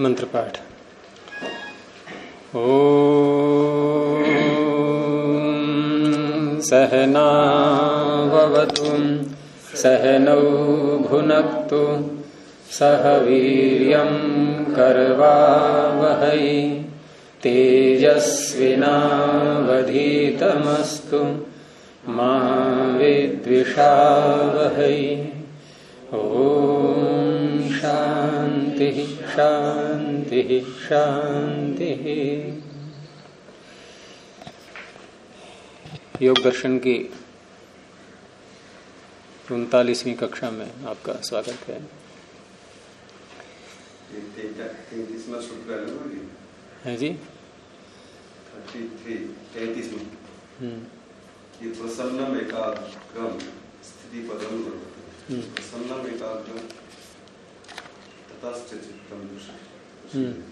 मंत्र पाठ ओ सहनावतु सहनौ भुनक्तु सह वीर्यं कर्वावहै तेजस्विनावधीतमस्तु मा विद्विषावहै। ओ शांति शांति शांति योग दर्शन की उनतालीसवीं कक्षा में आपका स्वागत है है जी हम्म। ये प्रसन्नम एकाग्रम स्थिति पदम हम्म। प्रसन्नम एकाग्रम ततश्च चित्तम हम्म।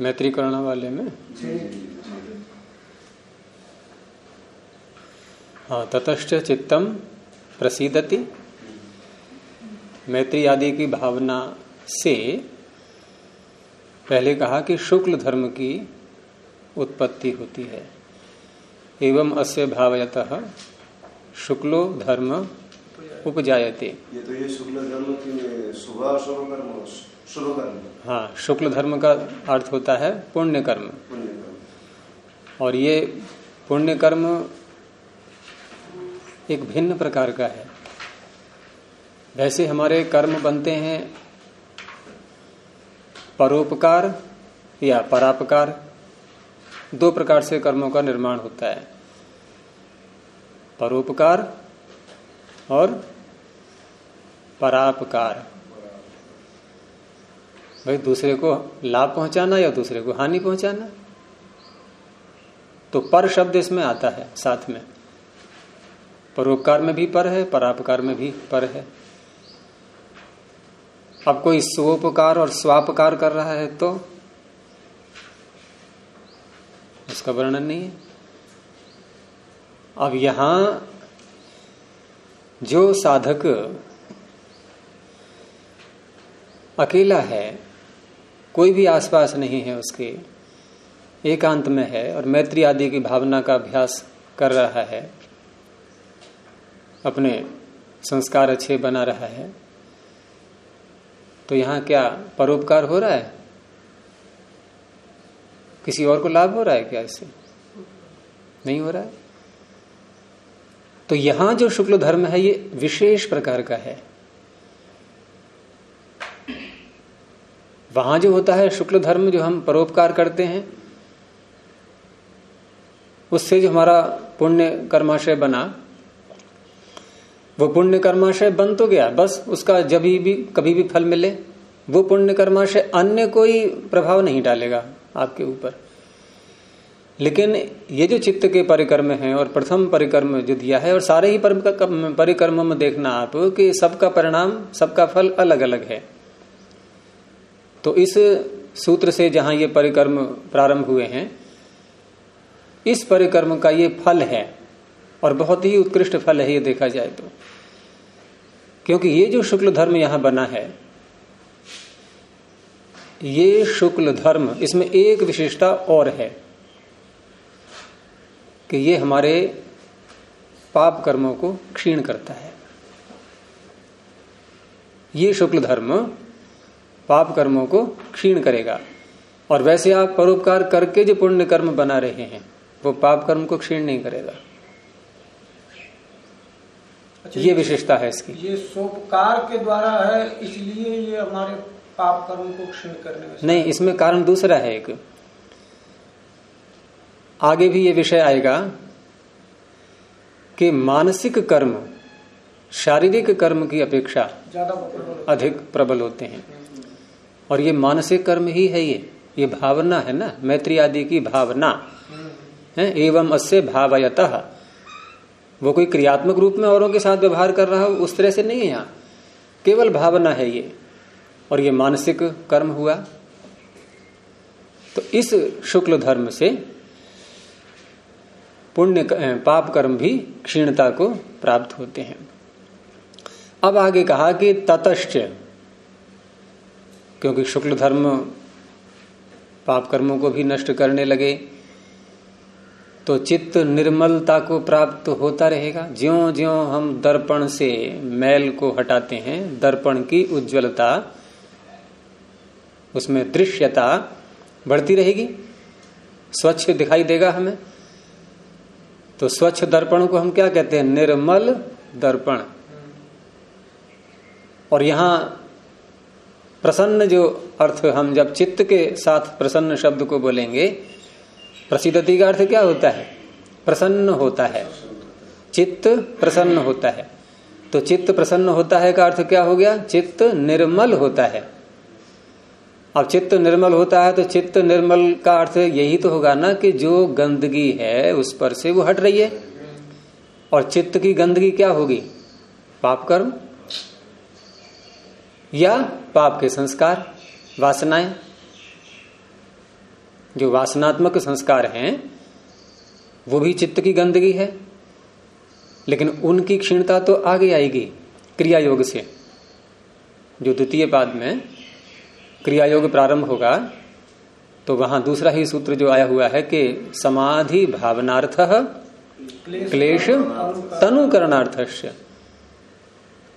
मैत्री करना वाले में? हाँ ततश्च चित्तम प्रसिदति। मैत्री आदि की भावना से पहले कहा कि शुक्ल धर्म की उत्पत्ति होती है। एवं अस्य भावयत शुक्लो धर्म उपजायते। ये तो ये शुक्ल धर्म की और शुभ कर्म शुभ कर्म हाँ शुक्ल धर्म का अर्थ होता है पुण्य कर्म और ये पुण्य कर्म एक भिन्न प्रकार का है। वैसे हमारे कर्म बनते हैं परोपकार या परापकार। दो प्रकार से कर्मों का निर्माण होता है। परोपकार और परापकार। भाई, दूसरे को लाभ पहुंचाना या दूसरे को हानि पहुंचाना? तो पर शब्द इसमें आता है, साथ में। परोपकार में भी पर है, परापकार में भी पर है। अब कोई स्वोपकार और स्वापकार कर रहा है तो उसका वर्णन नहीं है। अब यहाँ जो साधक अकेला है, कोई भी आसपास नहीं है उसके, एकांत में है और मैत्री आदि की भावना का अभ्यास कर रहा है, अपने संस्कार अच्छे बना रहा है तो यहाँ क्या परोपकार हो रहा है? किसी और को लाभ हो रहा है क्या इससे? नहीं हो रहा है? तो यहाँ जो शुक्ल धर्म है, ये विशेष प्रकार का है। वहाँ जो होता है, शुक्ल धर्म जो हम परोपकार करते हैं, उससे जो हमारा पुण्य कर्माशय बना, वो पुण्य कर्माशय बन तो गया, बस उसका जब भी, कभी भी फल मिले, वो पुण्य कर्माशय अन्य कोई प्रभाव नहीं डालेगा आपके ऊपर। लेकिन ये जो चित्त के परिक्रम है और प्रथम परिक्रम जो दिया है और सारे ही परिक्रम में देखना आप कि सबका परिणाम, सबका फल अलग अलग है। तो इस सूत्र से जहाँ ये परिक्रम प्रारंभ हुए हैं, इस परिक्रम का ये फल है और बहुत ही उत्कृष्ट फल है ये देखा जाए तो। क्योंकि ये जो शुक्ल धर्म यहाँ बना है, ये शुक्ल धर्म, इसमें एक विशेषता और है। कि ये हमारे पाप कर्मों को क्षीण करता है। ये शुक्ल धर्म पाप कर्मों को क्षीण करेगा। और वैसे आप परोपकार करके जो पुण्य कर्म बना रहे हैं वो पाप कर्म को क्षीण नहीं करेगा। अच्छा, ये विशेषता है इसकी। ये सोपकार के द्वारा है इसलिए ये हमारे पाप कर्म को क्षीण करने में नहीं इसमें कारण दूसरा है एक। आगे भी ये विषय आएगा कि मानसिक कर्म शारीरिक कर्म की अपेक्षा अधिक प्रबल होते हैं। और ये मानसिक कर्म ही है ये। ये भावना है ना? मैत्री आदि की भावना। है? एवं अस्य भावयत। वो कोई क्रियात्मक रूप में औरों के साथ व्यवहार कर रहा हो उस तरह से नहीं है यहाँ। केवल भावना है ये। और ये मानसिक कर्म हुआ। तो इस शुक्ल धर्म से पुण्य पाप कर्म भी क्षीणता को प्राप्त होते हैं। अब आगे कहा कि ततश्च, क्योंकि शुक्ल धर्म पाप कर्मों को भी नष्ट करने लगे तो चित्त निर्मलता को प्राप्त होता रहेगा। ज्यो ज्यो हम दर्पण से मैल को हटाते हैं, दर्पण की उज्जवलता, उसमें दृश्यता बढ़ती रहेगी। स्वच्छ दिखाई देगा हमें। तो स्वच्छ दर्पण को हम क्या कहते हैं? निर्मल दर्पण। और यहाँ प्रसन्न जो अर्थ हम जब चित्त के साथ प्रसन्न शब्द को बोलेंगे प्रसिद्धति का अर्थ क्या होता है? प्रसन्न होता है। चित्त प्रसन्न होता है। तो चित्त प्रसन्न होता है का अर्थ क्या हो गया? चित्त निर्मल होता है। अब चित्त निर्मल होता है तो चित्त निर्मल का अर्थ यही तो होगा ना कि जो गंदगी है उस पर से वो हट रही है। और चित्त की गंदगी क्या होगी? पाप कर्म? या पाप के संस्कार, वासनाएँ? जो वासनात्मक संस्कार हैं, वो भी चित्त की गंदगी है। लेकिन उनकी क्षीणता तो आगे आएगी क्रिया योग से। जो द्वितीय पाद में क्रिया योग प्रारंभ होगा तो वहाँ दूसरा ही सूत्र जो आया हुआ है कि समाधि भावनार्थ क्लेश तनुकरणार्थ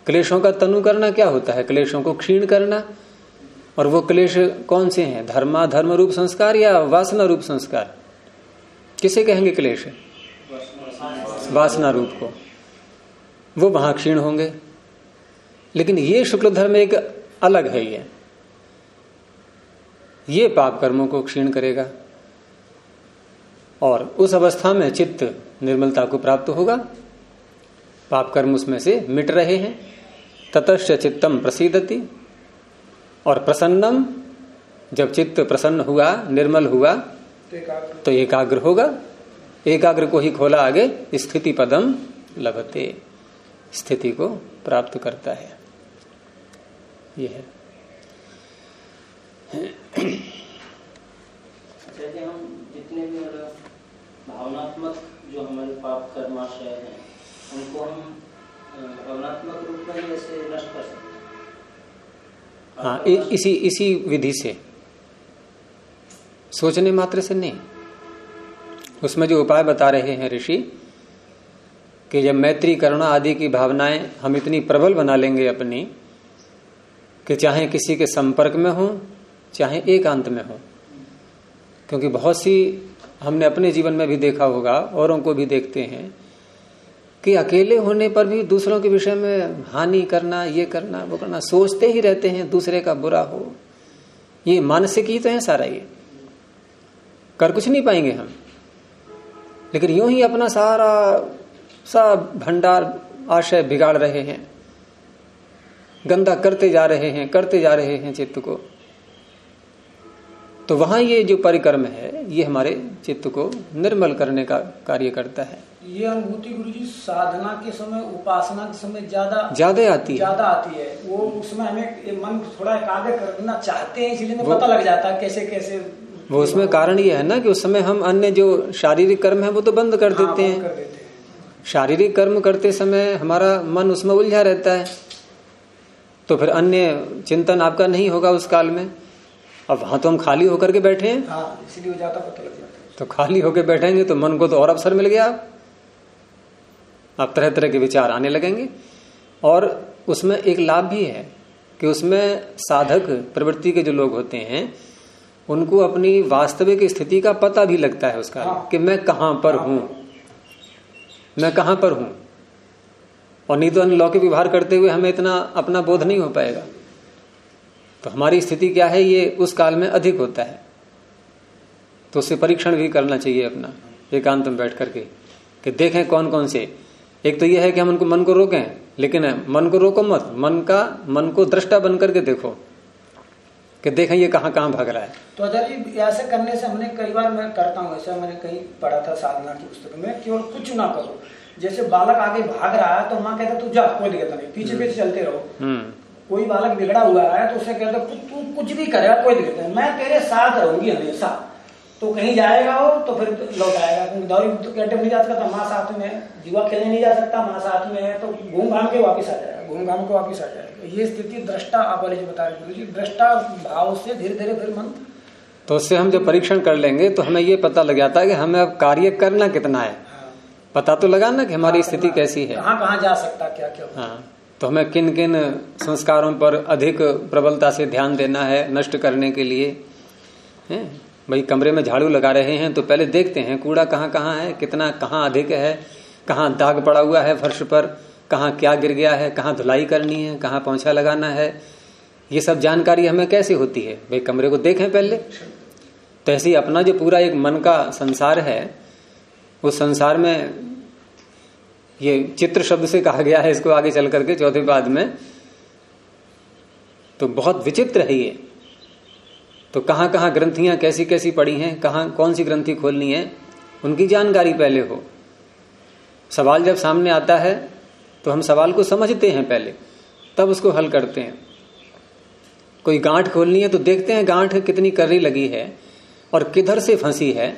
क्लेशों का तनु करना क्या होता है? क्लेशों को क्षीण करना। और वो क्लेश कौन से हैं? धर्मा धर्म रूप संस्कार या वासना रूप संस्कार? किसे कहेंगे क्लेश? वासना रूप को। वो वहाँ क्षीण होंगे। लेकिन ये शुक्ल धर्म एक अलग है ये। ये पाप कर्मों को क्षीण करेगा। और उस अवस्था में चित्त निर्मलता को प्राप्त होगा। पाप कर्म उसमें से मिट रहे हैं। ततश्च चित्तम प्रसिद्धति और प्रसन्नम, जब चित्त प्रसन्न हुआ, निर्मल हुआ तो एकाग्र होगा। एकाग्र को ही खोला आगे, स्थिति पदम लभते। स्थिति को प्राप्त करता है। यह है। हम जितने भी भावनात्मक जो हमारे पाप कर्माशय हैं, उनको हम भावनात्मक रूप में जैसे नष्ट कर सकते हाँ। इसी इसी विधि से। सोचने मात्र से नहीं। उसमें जो उपाय बता रहे हैं ऋषि, कि जब मैत्री, करुणा आदि की भावनाएँ हम इतनी प्रबल बना लेंगे अपनी, कि चाहे किसी के संपर्क में हो चाहे एकांत में हो। क्योंकि बहुत सी हमने अपने जीवन में भी देखा होगा, औरों को भी देखते हैं, कि अकेले होने पर भी दूसरों के विषय में हानि करना, ये करना, वो करना, सोचते ही रहते हैं, दूसरे का बुरा हो। ये मानसिक ही तो है सारा ये। कर कुछ नहीं पाएँगे हम। लेकिन यूँ ही अपना सारा सा भंडार, आशय बिगाड़ रहे हैं। गंदा करते जा रहे हैं, करते जा रहे हैं चित्त को। तो वहाँ ये जो परिक्रम है ये हमारे चित्त को निर्मल करने का कार्य करता है। ये अनुभूति गुरु जी साधना के समय उपासना के समय ज़्यादा ज़्यादा आती है। ज़्यादा आती है। वो उसमें हमें मन थोड़ा एकाग्र करना चाहते हैं इसलिए पता लग जाता है कैसे कैसे वो उसमें कारण ये है ना कि उस समय हम अन्य जो शारीरिक कर्म है वो तो बंद कर हाँ, देते हैं। शारीरिक कर्म करते समय हमारा मन उसमें उलझा रहता है। तो फिर अन्य चिंतन आपका नहीं होगा उस काल में। अब वहाँ तो हम खाली होकर के बैठे हैं। हाँ, इसलिए ज़्यादा पता लग जाता तो खाली होकर बैठेंगे तो मन को तो और अवसर मिल गया। आप अब तरह तरह के विचार आने लगेंगे। और उसमें एक लाभ भी है कि उसमें साधक प्रवृत्ति के जो लोग होते हैं उनको अपनी वास्तविक स्थिति का पता भी लगता है उसका हाँ। कि मैं कहाँ पर हूँ। मैं कहाँ पर हूँ? और नहीं तो अन्य लौकिक व्यवहार करते हुए हमें इतना अपना बोध नहीं हो पाएगा। तो हमारी स्थिति क्या है? ये उस काल में अधिक होता है। तो उससे परीक्षण भी करना चाहिए अपना एकांत में बैठ करके कि देखें कौन कौन से। एक तो यह है कि हम उनको मन को रोकें लेकिन मन को रोको मत मन का मन को दृष्टा बन करके देखो कि देखें ये कहाँ कहाँ भाग रहा है। तो आचार्य जी ऐसे करने से हमने कई बार मैं करता हूँ ऐसा मैंने कहीं पढ़ा था साधना की पुस्तक में केवल कुछ ना करो। जैसे बालक आगे भाग रहा है तो माँ कहता तू जा कोई दिक्कत नहीं पीछे पीछे चलते रहो। हम्म। कोई बालक बिगड़ा हुआ है तो उसे कहता तू कुछ भी करेगा कोई दिक्कत नहीं। मैं तेरे साथ रहूँगी हमेशा। तो कहीं जाएगा वो तो फिर लौट आएगा। क्योंकि दौरी तो कैंटे नहीं जा सकता माँ साथ में जुआ खेलने नहीं जा सकता माँ साथ में है। तो घूम घाम के वापिस आ जाएगा घूम घाम को वापिस आ जाएगा। ये स्थिति दृष्टा आप वाले जो बता रहे गुरु जी दृष्टा भाव से धीरे धीरे फिर मन तो उससे हम जब परीक्षण कर लेंगे तो हमें ये पता लग जाता है कि हमें अब कार्य करना कितना है। हाँ, पता तो लगा ना कि हमारी स्थिति कैसी है। कहाँ कहाँ जा सकता क्या क्या हाँ। तो हमें किन किन संस्कारों पर अधिक प्रबलता से ध्यान देना है, नष्ट करने के लिए? हैं? भाई, कमरे में झाड़ू लगा रहे हैं तो पहले देखते हैं, कूड़ा कहाँ कहाँ है, कितना कहाँ अधिक है, कहाँ दाग पड़ा हुआ है फर्श पर, कहाँ क्या गिर गया है, कहाँ धुलाई करनी है, कहाँ पोछा लगाना है। ये सब जानकारी हमें कैसे होती है? भाई, कमरे को देखें पहले। तो ऐसे ही अपना जो पूरा एक मन का संसार है, उस संसार में ये चित्र शब्द से कहा गया है, इसको आगे चल करके चौथे बाद में। तो बहुत विचित्र है ये। तो कहाँ कहाँ ग्रंथियाँ कैसी कैसी पड़ी हैं, कहाँ कौन सी ग्रंथि खोलनी है, उनकी जानकारी पहले हो। सवाल जब सामने आता है तो हम सवाल को समझते हैं पहले, तब उसको हल करते हैं। कोई गांठ खोलनी है तो देखते हैं गांठ कितनी कर्री लगी है, और किधर से फंसी है,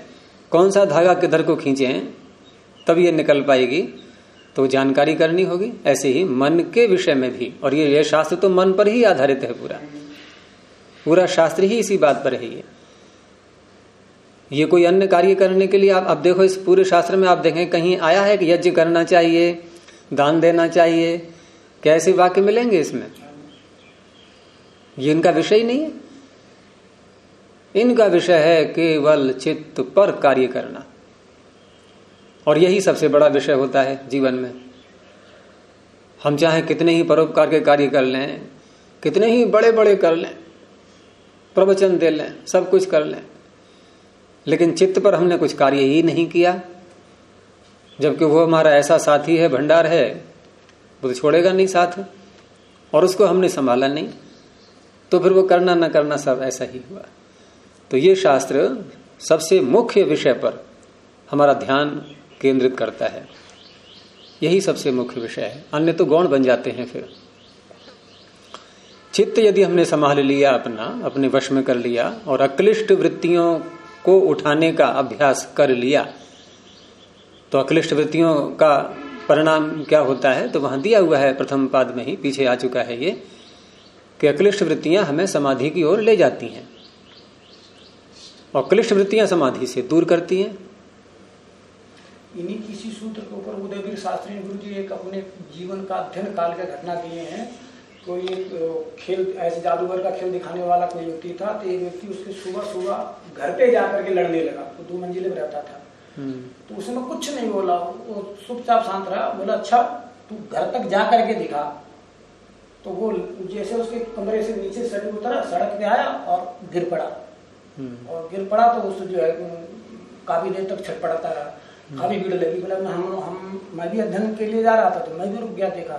कौन सा धागा किधर को खींचे तब ये निकल पाएगी। तो जानकारी करनी होगी। ऐसे ही मन के विषय में भी। और ये ये शास्त्र तो मन पर ही आधारित है पूरा। पूरा शास्त्र ही इसी बात पर है ये। ये कोई अन्य कार्य करने के लिए आप अब देखो, इस पूरे शास्त्र में आप देखें, कहीं आया है कि यज्ञ करना चाहिए, दान देना चाहिए, कैसे वाक्य मिलेंगे इसमें? ये इनका विषय नहीं है। इनका विषय है केवल चित्त पर कार्य करना। और यही सबसे बड़ा विषय होता है जीवन में। हम चाहे कितने ही परोपकार के कार्य कर लें, कितने ही बड़े बड़े कर लें, प्रवचन दे लें, सब कुछ कर लें, लेकिन चित्त पर हमने कुछ कार्य ही नहीं किया। जबकि वो हमारा ऐसा साथी है, भंडार है, वो तो छोड़ेगा नहीं साथ, और उसको हमने संभाला नहीं। तो फिर वो करना ना करना सब ऐसा ही हुआ। तो ये शास्त्र सबसे मुख्य विषय पर हमारा ध्यान केंद्रित करता है। यही सबसे मुख्य विषय है। अन्य तो गौण बन जाते हैं फिर। चित्त यदि हमने संभाल लिया अपना, अपने वश में कर लिया और अक्लिष्ट वृत्तियों को उठाने का अभ्यास कर लिया तो अक्लिष्ट वृत्तियों का परिणाम क्या होता है? तो वहाँ दिया हुआ है, प्रथम पाद में ही, पीछे आ चुका है ये, कि अक्लिष्ट वृत्तियाँ हमें समाधि की ओर ले जाती हैं। और क्लिष्ट वृत्तियाँ समाधि से दूर करती हैं। इन्हीं किसी सूत्र के ऊपर उदयवीर शास्त्री गुरु जी एक अपने जीवन का अध्ययन काल का घटना दिए हैं। कोई एक खेल ऐसे जादूगर का खेल दिखाने वाला कोई व्यक्ति था तो एक व्यक्ति उसके सुबह सुबह घर पे जाकर के लड़ने लगा। तो दो मंजिले में रहता था। तो उसने कुछ नहीं बोला। वो चुपचाप शांत रहा। बोला अच्छा तू घर तक जा करके दिखा। तो वो जैसे उसके कमरे से नीचे सड़क उतरा सड़क पे आया और गिर पड़ा। और गिर पड़ा तो उस जो है काफ़ी देर तक छटपटाता रहा। काफ़ी भीड़ लगी बोला मैं हम हम मैं भी अध्ययन के लिए जा रहा था तो मैं भी रुक गया देखा।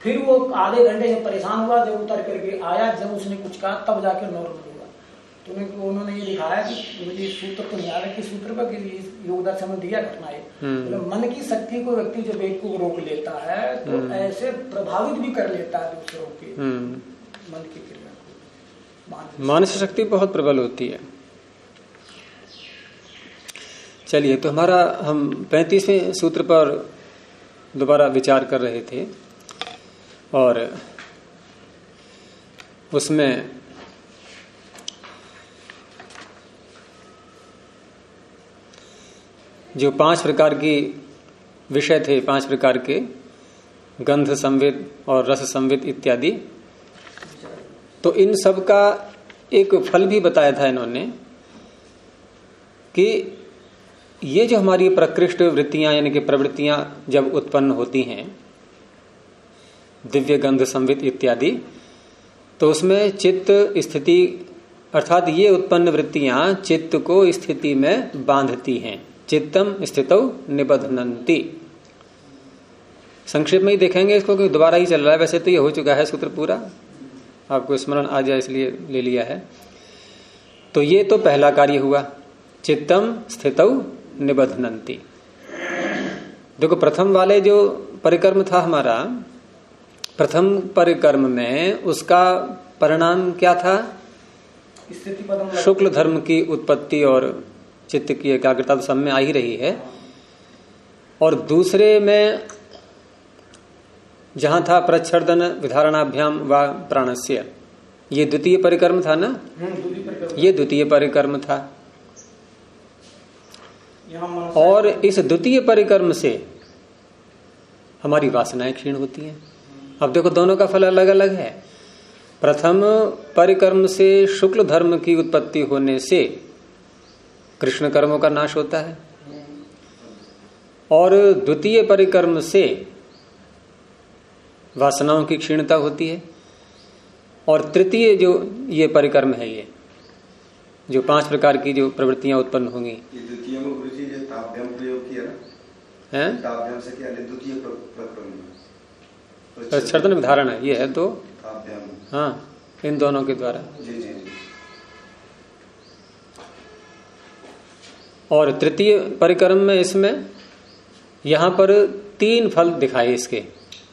फिर वो आधे घंटे से परेशान हुआ जब उतर करके आया जब उसने कुछ कहा तब जाकर नॉर्मल हुआ तो उन्होंने ये दिखाया कि मुझे सूत्र तो नहीं आ रहा कि सूत्र पर योगदान समय दिया घटना है। मतलब मन की शक्ति को व्यक्ति जब एक को रोक लेता है तो ऐसे प्रभावित भी कर लेता है दूसरों के मन की क्रिया को। मानसिक शक्ति बहुत प्रबल होती है। चलिए तो हमारा, हम पैंतीसवें सूत्र पर दोबारा विचार कर रहे थे और उसमें जो पाँच प्रकार की विषय थे, पाँच प्रकार के, गंध संवेद और रस संवेद इत्यादि तो इन सब का एक फल भी बताया था इन्होंने कि ये जो हमारी प्रकृष्ट वृत्तियाँ, यानी कि प्रवृत्तियाँ जब उत्पन्न होती हैं, दिव्य गंध, संवित इत्यादि तो उसमें चित्त स्थिति, अर्थात ये उत्पन्न वृत्तियाँ चित्त को स्थिति में बांधती हैं। चित्तम स्थित निबधनती संक्षेप में ही देखेंगे इसको कि दोबारा ही चल रहा है। वैसे तो ये हो चुका है सूत्र पूरा। आपको स्मरण आ जाए इसलिए ले लिया है। तो ये तो पहला कार्य हुआ। चित्तम स्थित निबधनती देखो प्रथम वाले जो परिक्रम था हमारा प्रथम परिक्रम में उसका परिणाम क्या था? शुक्ल धर्म की उत्पत्ति और चित्त की एकाग्रता तो सब में आ ही रही है। और दूसरे में जहाँ था प्रच्छर्दन विधारणाभ्याम व प्राणस्य। ये द्वितीय परिक्रम था ना? हम्म, ये द्वितीय परिक्रम था। और इस द्वितीय परिक्रम से हमारी वासनाएँ क्षीण होती हैं। अब देखो, दोनों का फल अलग अलग है। प्रथम परिक्रम से शुक्ल धर्म की उत्पत्ति होने से कृष्ण कर्मों का नाश होता है। और द्वितीय परिक्रम से वासनाओं की क्षीणता होती है। और तृतीय जो ये परिक्रम है ये, जो पाँच प्रकार की जो प्रवृत्तियाँ उत्पन्न होंगी ये द्वितीय में गुरु जी जो ताभ्याम प्रयोग किया ना हैं? है। में प्रच्छर्दन विधारण है ये है तो? हाँ इन दोनों के द्वारा। जी जी जी। और तृतीय परिक्रम में इसमें यहाँ पर तीन फल दिखाए इसके।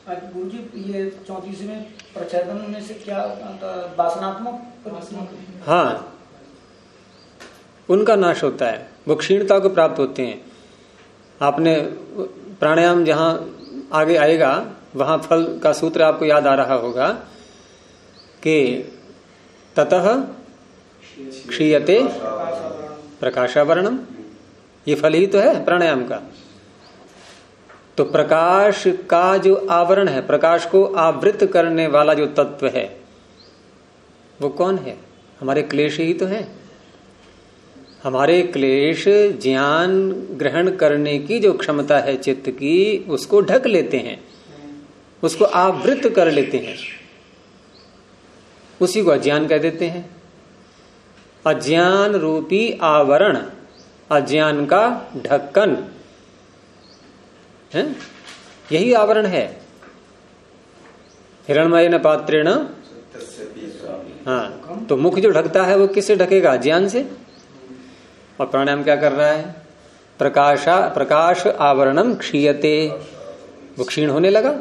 आज गुरु जी ये चौतीस में से क्या वासनात्मक हाँ उनका नाश होता है। वो क्षीणता को प्राप्त होते हैं। आपने प्राणायाम जहाँ आगे आएगा, वहाँ फल का सूत्र आपको याद आ रहा होगा कि ततः क्षीयते प्रकाशावरणम। ये फल ही तो है प्राणायाम का। तो प्रकाश का जो आवरण है, प्रकाश को आवृत करने वाला जो तत्व है, वो कौन है? हमारे क्लेश ही तो है। हमारे क्लेश ज्ञान ग्रहण करने की जो क्षमता है चित्त की उसको ढक लेते हैं। उसको आवृत कर लेते हैं। उसी को अज्ञान कह देते हैं। अज्ञान रूपी आवरण अज्ञान का ढक्कन। है? यही आवरण है। हिरणमय न पात्रेण। हाँ तो मुख जो ढकता है वो किससे ढकेगा? ज्ञान से? और प्राणायाम क्या कर रहा है? प्रकाशा, प्रकाश आवरणम क्षीयते। वो क्षीण होने लगा?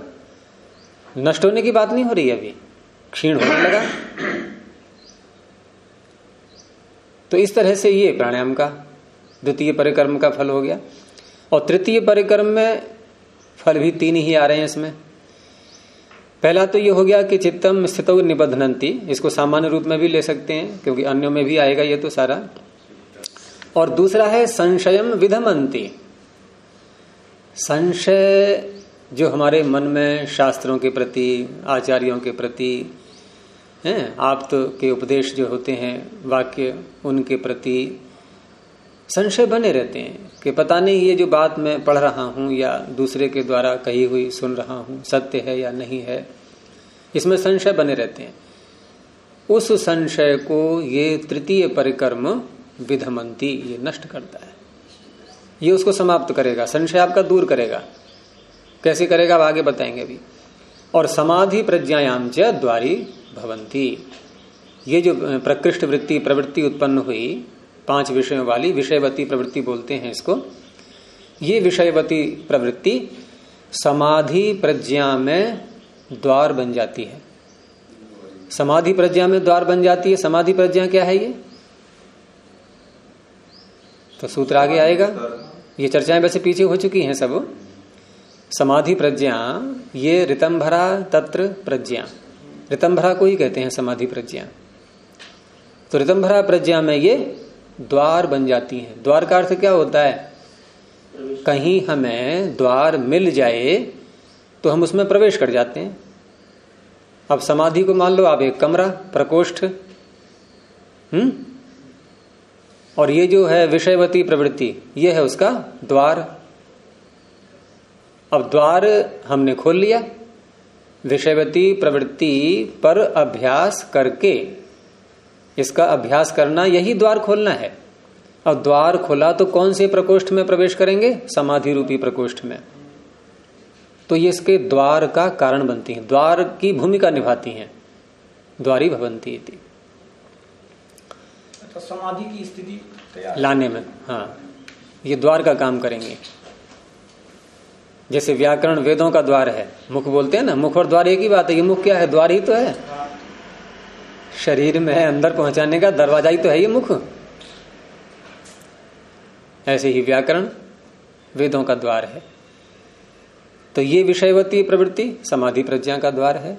नष्ट होने की बात नहीं हो रही अभी। क्षीण होने लगा? तो इस तरह से ये प्राणायाम का, द्वितीय परिक्रम का फल हो गया। और तृतीय परिक्रम में फल भी तीन ही आ रहे हैं इसमें। पहला तो ये हो गया कि चित्तम स्थित निबधनंती। इसको सामान्य रूप में भी ले सकते हैं, क्योंकि अन्यों में भी आएगा ये तो सारा। और दूसरा है संशयम विधमंती। संशय जो हमारे मन में शास्त्रों के प्रति, आचार्यों के प्रति, हैं आप तो के उपदेश जो होते हैं, वाक्य, उनके प्रति संशय बने रहते हैं कि पता नहीं ये जो बात मैं पढ़ रहा हूँ या दूसरे के द्वारा कही हुई सुन रहा हूँ, सत्य है या नहीं है, इसमें संशय बने रहते हैं। उस संशय को ये तृतीय परिक्रम विधमंती, ये नष्ट करता है। ये उसको समाप्त करेगा, संशय आपका दूर करेगा। कैसे करेगा अब आगे बताएँगे अभी। और समाधि प्रज्ञायाम च द्वारी भवंती। ये जो प्रकृष्ट वृत्ति, प्रवृत्ति उत्पन्न हुई, पाँच विषयों वाली, विषयवती प्रवृत्ति बोलते हैं इसको। ये विषयवती प्रवृत्ति समाधि प्रज्ञा में द्वार बन जाती है। समाधि प्रज्ञा में द्वार बन जाती है, समाधि प्रज्ञा क्या है ये? तो सूत्र आगे आएगा। ये चर्चाएँ वैसे पीछे हो चुकी हैं सब। समाधि प्रज्ञा, ये ऋतंभरा तत्र प्रज्ञा। ऋतंभरा को ही कहते हैं समाधि प्रज्ञा। तो ऋतंभरा प्रज्ञा में ये द्वार बन जाती है। द्वार का अर्थ क्या होता है? कहीं हमें द्वार मिल जाए तो हम उसमें प्रवेश कर जाते हैं। अब समाधि को मान लो, आप एक कमरा, प्रकोष्ठ हम्म? और ये जो है विषयवती प्रवृत्ति, ये है उसका द्वार। अब द्वार हमने खोल लिया, विषयवती प्रवृत्ति पर अभ्यास करके, इसका अभ्यास करना, यही द्वार खोलना है। अब द्वार खोला तो कौन से प्रकोष्ठ में प्रवेश करेंगे? समाधि रूपी प्रकोष्ठ में। तो ये इसके द्वार का कारण बनती है, द्वार की भूमिका निभाती हैं। द्वारी भवंती तो समाधि की स्थिति तैयार लाने में हाँ। ये द्वार का काम करेंगे। जैसे व्याकरण वेदों का द्वार है, मुख बोलते हैं ना, मुख और द्वार एक ही बात है ये मुख क्या है, द्वार ही तो है। शरीर में अंदर पहुँचाने का दरवाज़ा ही तो है ये मुख। ऐसे ही व्याकरण वेदों का द्वार है। तो ये विषयवती प्रवृत्ति, समाधि प्रज्ञा का द्वार है।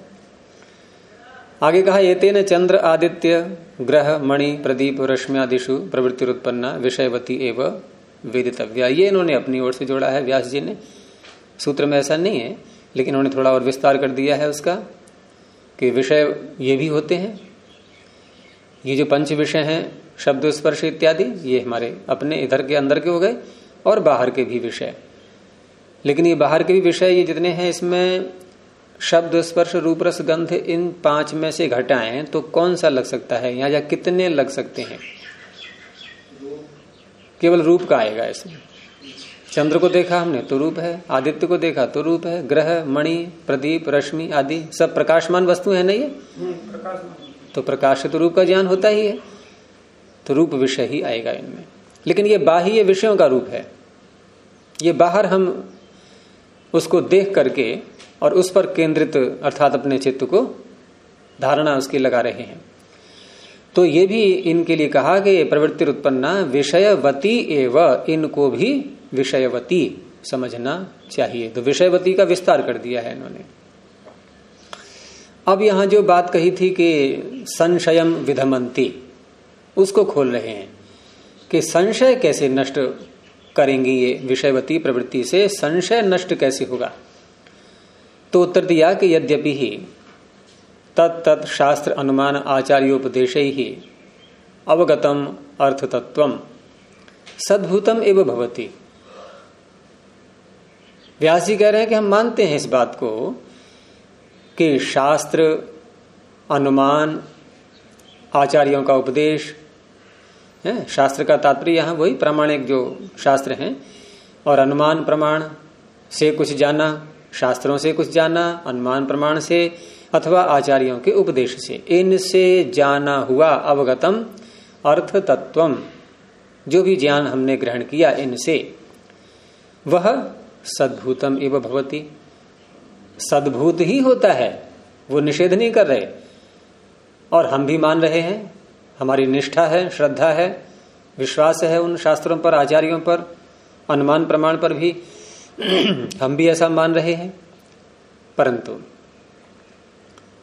आगे कहा ये तेन चंद्र आदित्य, ग्रह, मणि, प्रदीप रश्मियादिशु प्रवृत्ति उत्पन्ना विषयवती एवं वेदितव्या। ये इन्होंने अपनी ओर से जोड़ा है, व्यास जी ने। सूत्र में ऐसा नहीं है, लेकिन उन्होंने थोड़ा और विस्तार कर दिया है उसका, कि विषय ये भी होते हैं। ये जो पंच विषय हैं, शब्द स्पर्श इत्यादि, ये हमारे अपने इधर के अंदर के हो गए, और बाहर के भी विषय। लेकिन ये बाहर के भी विषय, ये जितने हैं, इसमें शब्द स्पर्श रूप रस गंध इन पाँच में से घटाएँ तो कौन सा लग सकता है? या, या कितने लग सकते हैं? केवल रूप का आएगा इसमें। चंद्र को देखा हमने तो रूप है। आदित्य को देखा तो रूप है। ग्रह मणि प्रदीप रश्मि आदि सब प्रकाशमान वस्तु है नहीं ये तो प्रकाश तो रूप का ज्ञान होता ही है। तो रूप विषय ही आएगा इनमें। लेकिन ये बाह्य विषयों का रूप है। ये बाहर हम उसको देख करके और उस पर केंद्रित अर्थात अपने चित्त को धारणा उसकी लगा रहे हैं। तो ये भी इनके लिए कहा कि प्रवृत्ति उत्पन्ना विषयवती एवं, इनको भी विषयवती समझना चाहिए। तो विषयवती का विस्तार कर दिया है इन्होंने। अब यहाँ जो बात कही थी कि संशयम विधमंती, उसको खोल रहे हैं कि संशय कैसे नष्ट करेंगी ये विषयवती प्रवृत्ति से, संशय नष्ट कैसे होगा? तो उत्तर दिया कि यद्यपि ही तत्त शास्त्र अनुमान आचार्योपदेश ही अवगतम अर्थ तत्व सद्भूतम एवं भवती। व्यास जी कह रहे हैं कि हम मानते हैं इस बात को कि शास्त्र, अनुमान, आचार्यों का उपदेश, है, शास्त्र का तात्पर्य यहाँ वही प्रामाणिक जो शास्त्र हैं और अनुमान प्रमाण से कुछ जाना शास्त्रों से कुछ जाना, अनुमान प्रमाण से, अथवा आचार्यों के उपदेश से। इनसे जाना हुआ अवगतम अर्थ तत्वम जो भी ज्ञान हमने ग्रहण किया इनसे, वह सद्भूतम एवं भवती। सद्भूत ही होता है, वो निषेध नहीं कर रहे। और हम भी मान रहे हैं, हमारी निष्ठा है, श्रद्धा है, विश्वास है उन शास्त्रों पर, आचार्यों पर, अनुमान प्रमाण पर भी। हम भी ऐसा मान रहे हैं। परंतु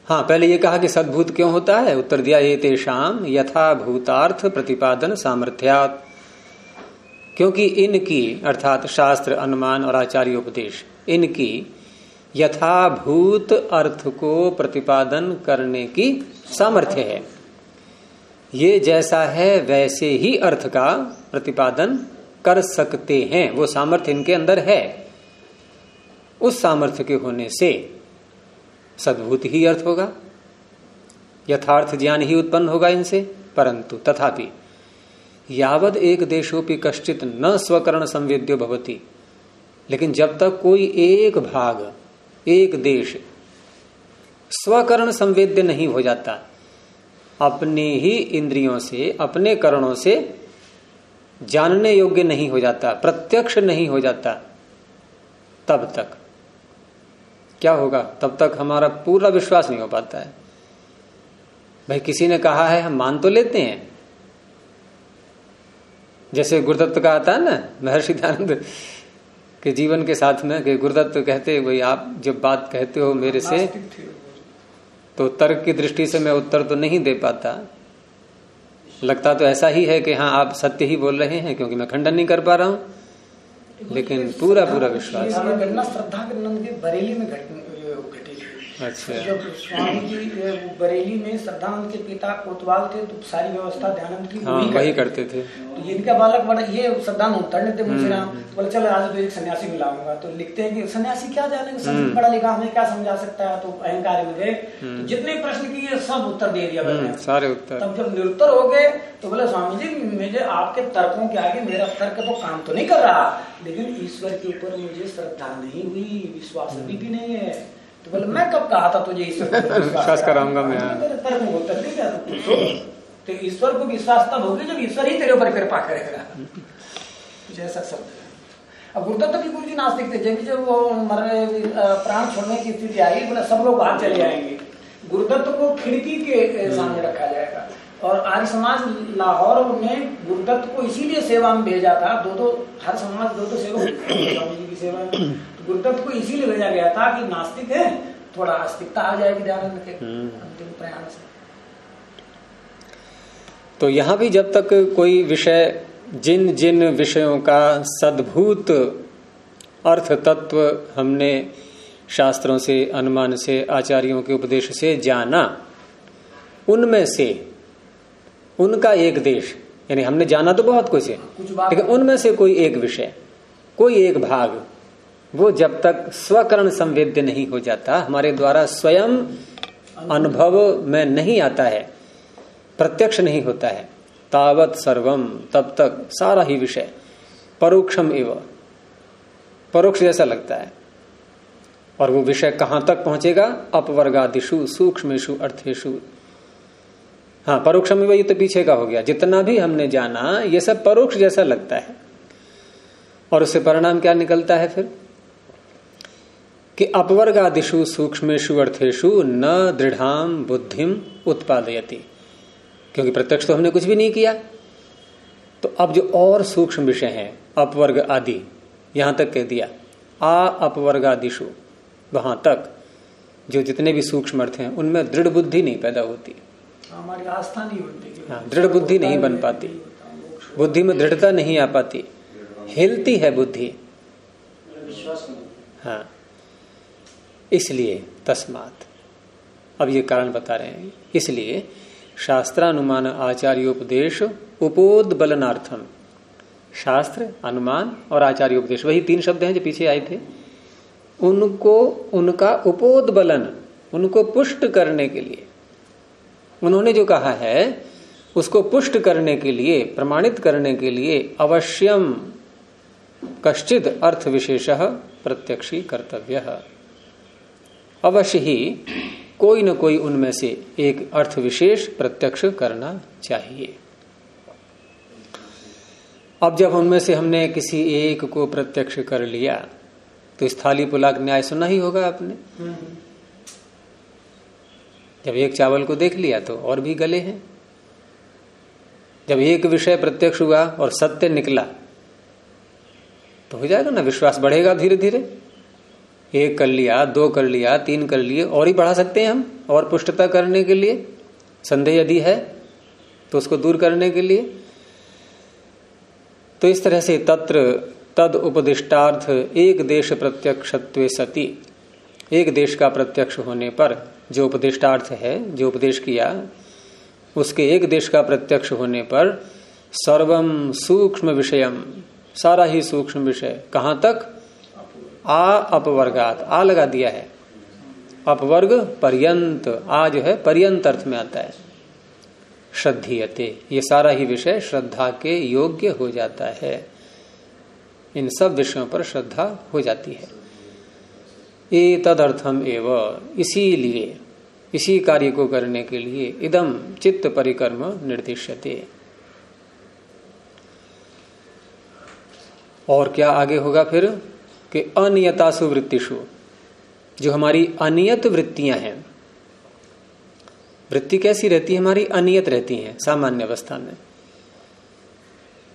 हाँ पहले ये कहा कि सद्भूत क्यों होता है? उत्तर दिया ये तेषाम यथा भूतार्थ प्रतिपादन सामर्थ्यात। क्योंकि इनकी, अर्थात शास्त्र, अनुमान और आचार्य उपदेश इनकी यथाभूत अर्थ को प्रतिपादन करने की सामर्थ्य है। ये जैसा है, वैसे ही अर्थ का प्रतिपादन कर सकते हैं। वो सामर्थ्य इनके अंदर है। उस सामर्थ्य के होने से सद्भूत ही अर्थ होगा, यथार्थ ज्ञान ही उत्पन्न होगा इनसे, परंतु तथापि यावद एक देशोपि कश्चित न स्वकरण संवेद्यो भवती। लेकिन जब तक कोई एक भाग, एक देश स्वकरण संवेद्य नहीं हो जाता, अपने ही इंद्रियों से, अपने करणों से जानने योग्य नहीं हो जाता, प्रत्यक्ष नहीं हो जाता, तब तक क्या होगा? तब तक हमारा पूरा विश्वास नहीं हो पाता है। भाई किसी ने कहा है हम मान तो लेते हैं। जैसे गुरुदत्त का आता है ना महर्षि दयानंद के जीवन के साथ में कि गुरुदत्त कहते भाई आप जब बात कहते हो मेरे से तो तर्क की दृष्टि से मैं उत्तर तो नहीं दे पाता। लगता तो ऐसा ही है कि हाँ आप सत्य ही बोल रहे हैं क्योंकि मैं खंडन नहीं कर पा रहा हूँ। लेकिन पूरा पूरा विश्वास श्रद्धा के बरेली में अच्छा। जब स्वामी जी बरेली में श्रद्धानंद के पिता कोतवाल थे तो सारी व्यवस्था दयानंद की हाँ, वही करते थे। तो इनका बालक बड़ा ये श्रद्धानंद उतरने थे मुझे राम हम्म। बोले चलो आज तो एक सन्यासी मिलाऊँगा तो लिखते हैं कि सन्यासी क्या जाने पढ़ा लिखा हमें क्या समझा सकता है? तो अहंकार में गए। तो जितने प्रश्न किए सब उत्तर दे दिया हम्म, सारे उत्तर। तब जब निरुत्तर हो गए तो बोले स्वामी जी मुझे आपके तर्कों के आगे मेरा तर्क तो काम तो नहीं कर रहा लेकिन ईश्वर के ऊपर मुझे श्रद्धा नहीं हुई विश्वास अभी भी नहीं है। तो बोले मैं कब कहा था तुझे ईश्वर विश्वास कराऊँगा मैं। तर्क होता नहीं क्या तो ईश्वर को विश्वास तब होगी जब ईश्वर ही तेरे ऊपर कृपा करेगा। जैसा शब्द अब गुरुदत्त भी गुरु जी नास्तिक थे। जब जब वो मरने प्राण छोड़ने की स्थिति आई बोले सब लोग बाहर चले जाएँगे गुरुदत्त को खिड़की के सामने रखा जाएगा। और आर्य समाज लाहौर में गुरुदत्त को इसीलिए सेवा में भेजा था। दो दो हर समाज दो दो सेवा स्वामी जी की सेवा में। गुरुदेव को इसीलिए भेजा गया था कि नास्तिक है थोड़ा आस्तिकता आ जाएगी ध्यान के हम्म। अंतिम प्रयाण से तो यहाँ भी जब तक कोई विषय जिन जिन विषयों का सद्भूत अर्थ तत्व हमने शास्त्रों से अनुमान से आचार्यों के उपदेश से जाना उनमें से उनका एक देश यानी हमने जाना तो बहुत कुछ है बात लेकिन उनमें से कोई एक विषय कोई एक भाग वो जब तक स्वकरण संवेद्य नहीं हो जाता, हमारे द्वारा स्वयं अनुभव में नहीं आता है, प्रत्यक्ष नहीं होता है। तावत सर्वम तब तक सारा ही विषय, परोक्षम एवं। परोक्ष जैसा लगता है। और वो विषय कहाँ तक पहुंचेगा? अपवर्गादिशु सूक्ष्मेशु अर्थेशु हाँ परोक्ष में ये तो पीछे का हो गया। जितना भी हमने जाना, ये सब परोक्ष जैसा लगता है। और उससे परिणाम क्या निकलता है फिर? कि अपवर्गादिशु सूक्ष्मेशु अर्थेशु न दृढ़ाम बुद्धिम उत्पादयति। क्योंकि प्रत्यक्ष तो हमने कुछ भी नहीं किया। तो अब जो और सूक्ष्म विषय हैं अपवर्ग आदि यहाँ तक कह दिया आ अपवर्गादिशु वहाँ तक जो जितने भी सूक्ष्म अर्थ हैं उनमें दृढ़ बुद्धि नहीं पैदा होती। हमारी आस्था नहीं होती हाँ, दृढ़ बुद्धि नहीं बन पाती। बुद्धि में दृढ़ता नहीं आ पाती। हिलती है बुद्धि। विश्वास हाँ। इसलिए तस्मात। अब ये कारण बता रहे हैं। इसलिए शास्त्रानुमान आचार्योपदेश उपोदबलनार्थम। शास्त्र, अनुमान और आचार्योपदेश, वही तीन शब्द हैं जो पीछे आए थे। उनको, उनका उपोदबलन, उनको पुष्ट करने के लिए। उन्होंने जो कहा है, उसको पुष्ट करने के लिए, प्रमाणित करने के लिए अवश्यम कश्चित अर्थ विशेष प्रत्यक्षी कर्तव्य। अवश्य ही कोई न कोई उनमें से एक अर्थ विशेष प्रत्यक्ष करना चाहिए। अब जब उनमें से हमने किसी एक को प्रत्यक्ष कर लिया तो स्थाली पुलाक न्याय सुना ही होगा आपने। जब एक चावल को देख लिया तो और भी गले हैं। जब एक विषय प्रत्यक्ष हुआ और सत्य निकला तो हो जाएगा ना, विश्वास बढ़ेगा धीरे धीरे एक कर लिया, दो कर लिया, तीन कर लिए, और ही बढ़ा सकते हैं हम, और पुष्टता करने के लिए। संदेह यदि है तो उसको दूर करने के लिए। तो इस तरह से तत्र तद उपदिष्टार्थ एक देश प्रत्यक्ष सती। एक देश का प्रत्यक्ष होने पर जो उपदिष्टार्थ है, जो उपदेश किया, उसके एक देश का प्रत्यक्ष होने पर सर्वम सूक्ष्म विषयम सारा ही सूक्ष्म विषय, कहाँ तक? आ अपवर्गात, आ लगा दिया है। अपवर्ग पर्यंत, आ जो है पर्यंत अर्थ में आता है। श्रद्धीयते, ये सारा ही विषय श्रद्धा के योग्य हो जाता है। इन सब विषयों पर श्रद्धा हो जाती है। ये तदर्थम एव, इसीलिए, इसी कार्य को करने के लिए इदम चित्त परिकर्म निर्दिश्यते। और क्या आगे होगा फिर? कि अनियतासु वृत्तिशु जो हमारी अनियत वृत्तियाँ हैं। वृत्ति कैसी रहती है? हमारी अनियत रहती है, सामान्य अवस्था में।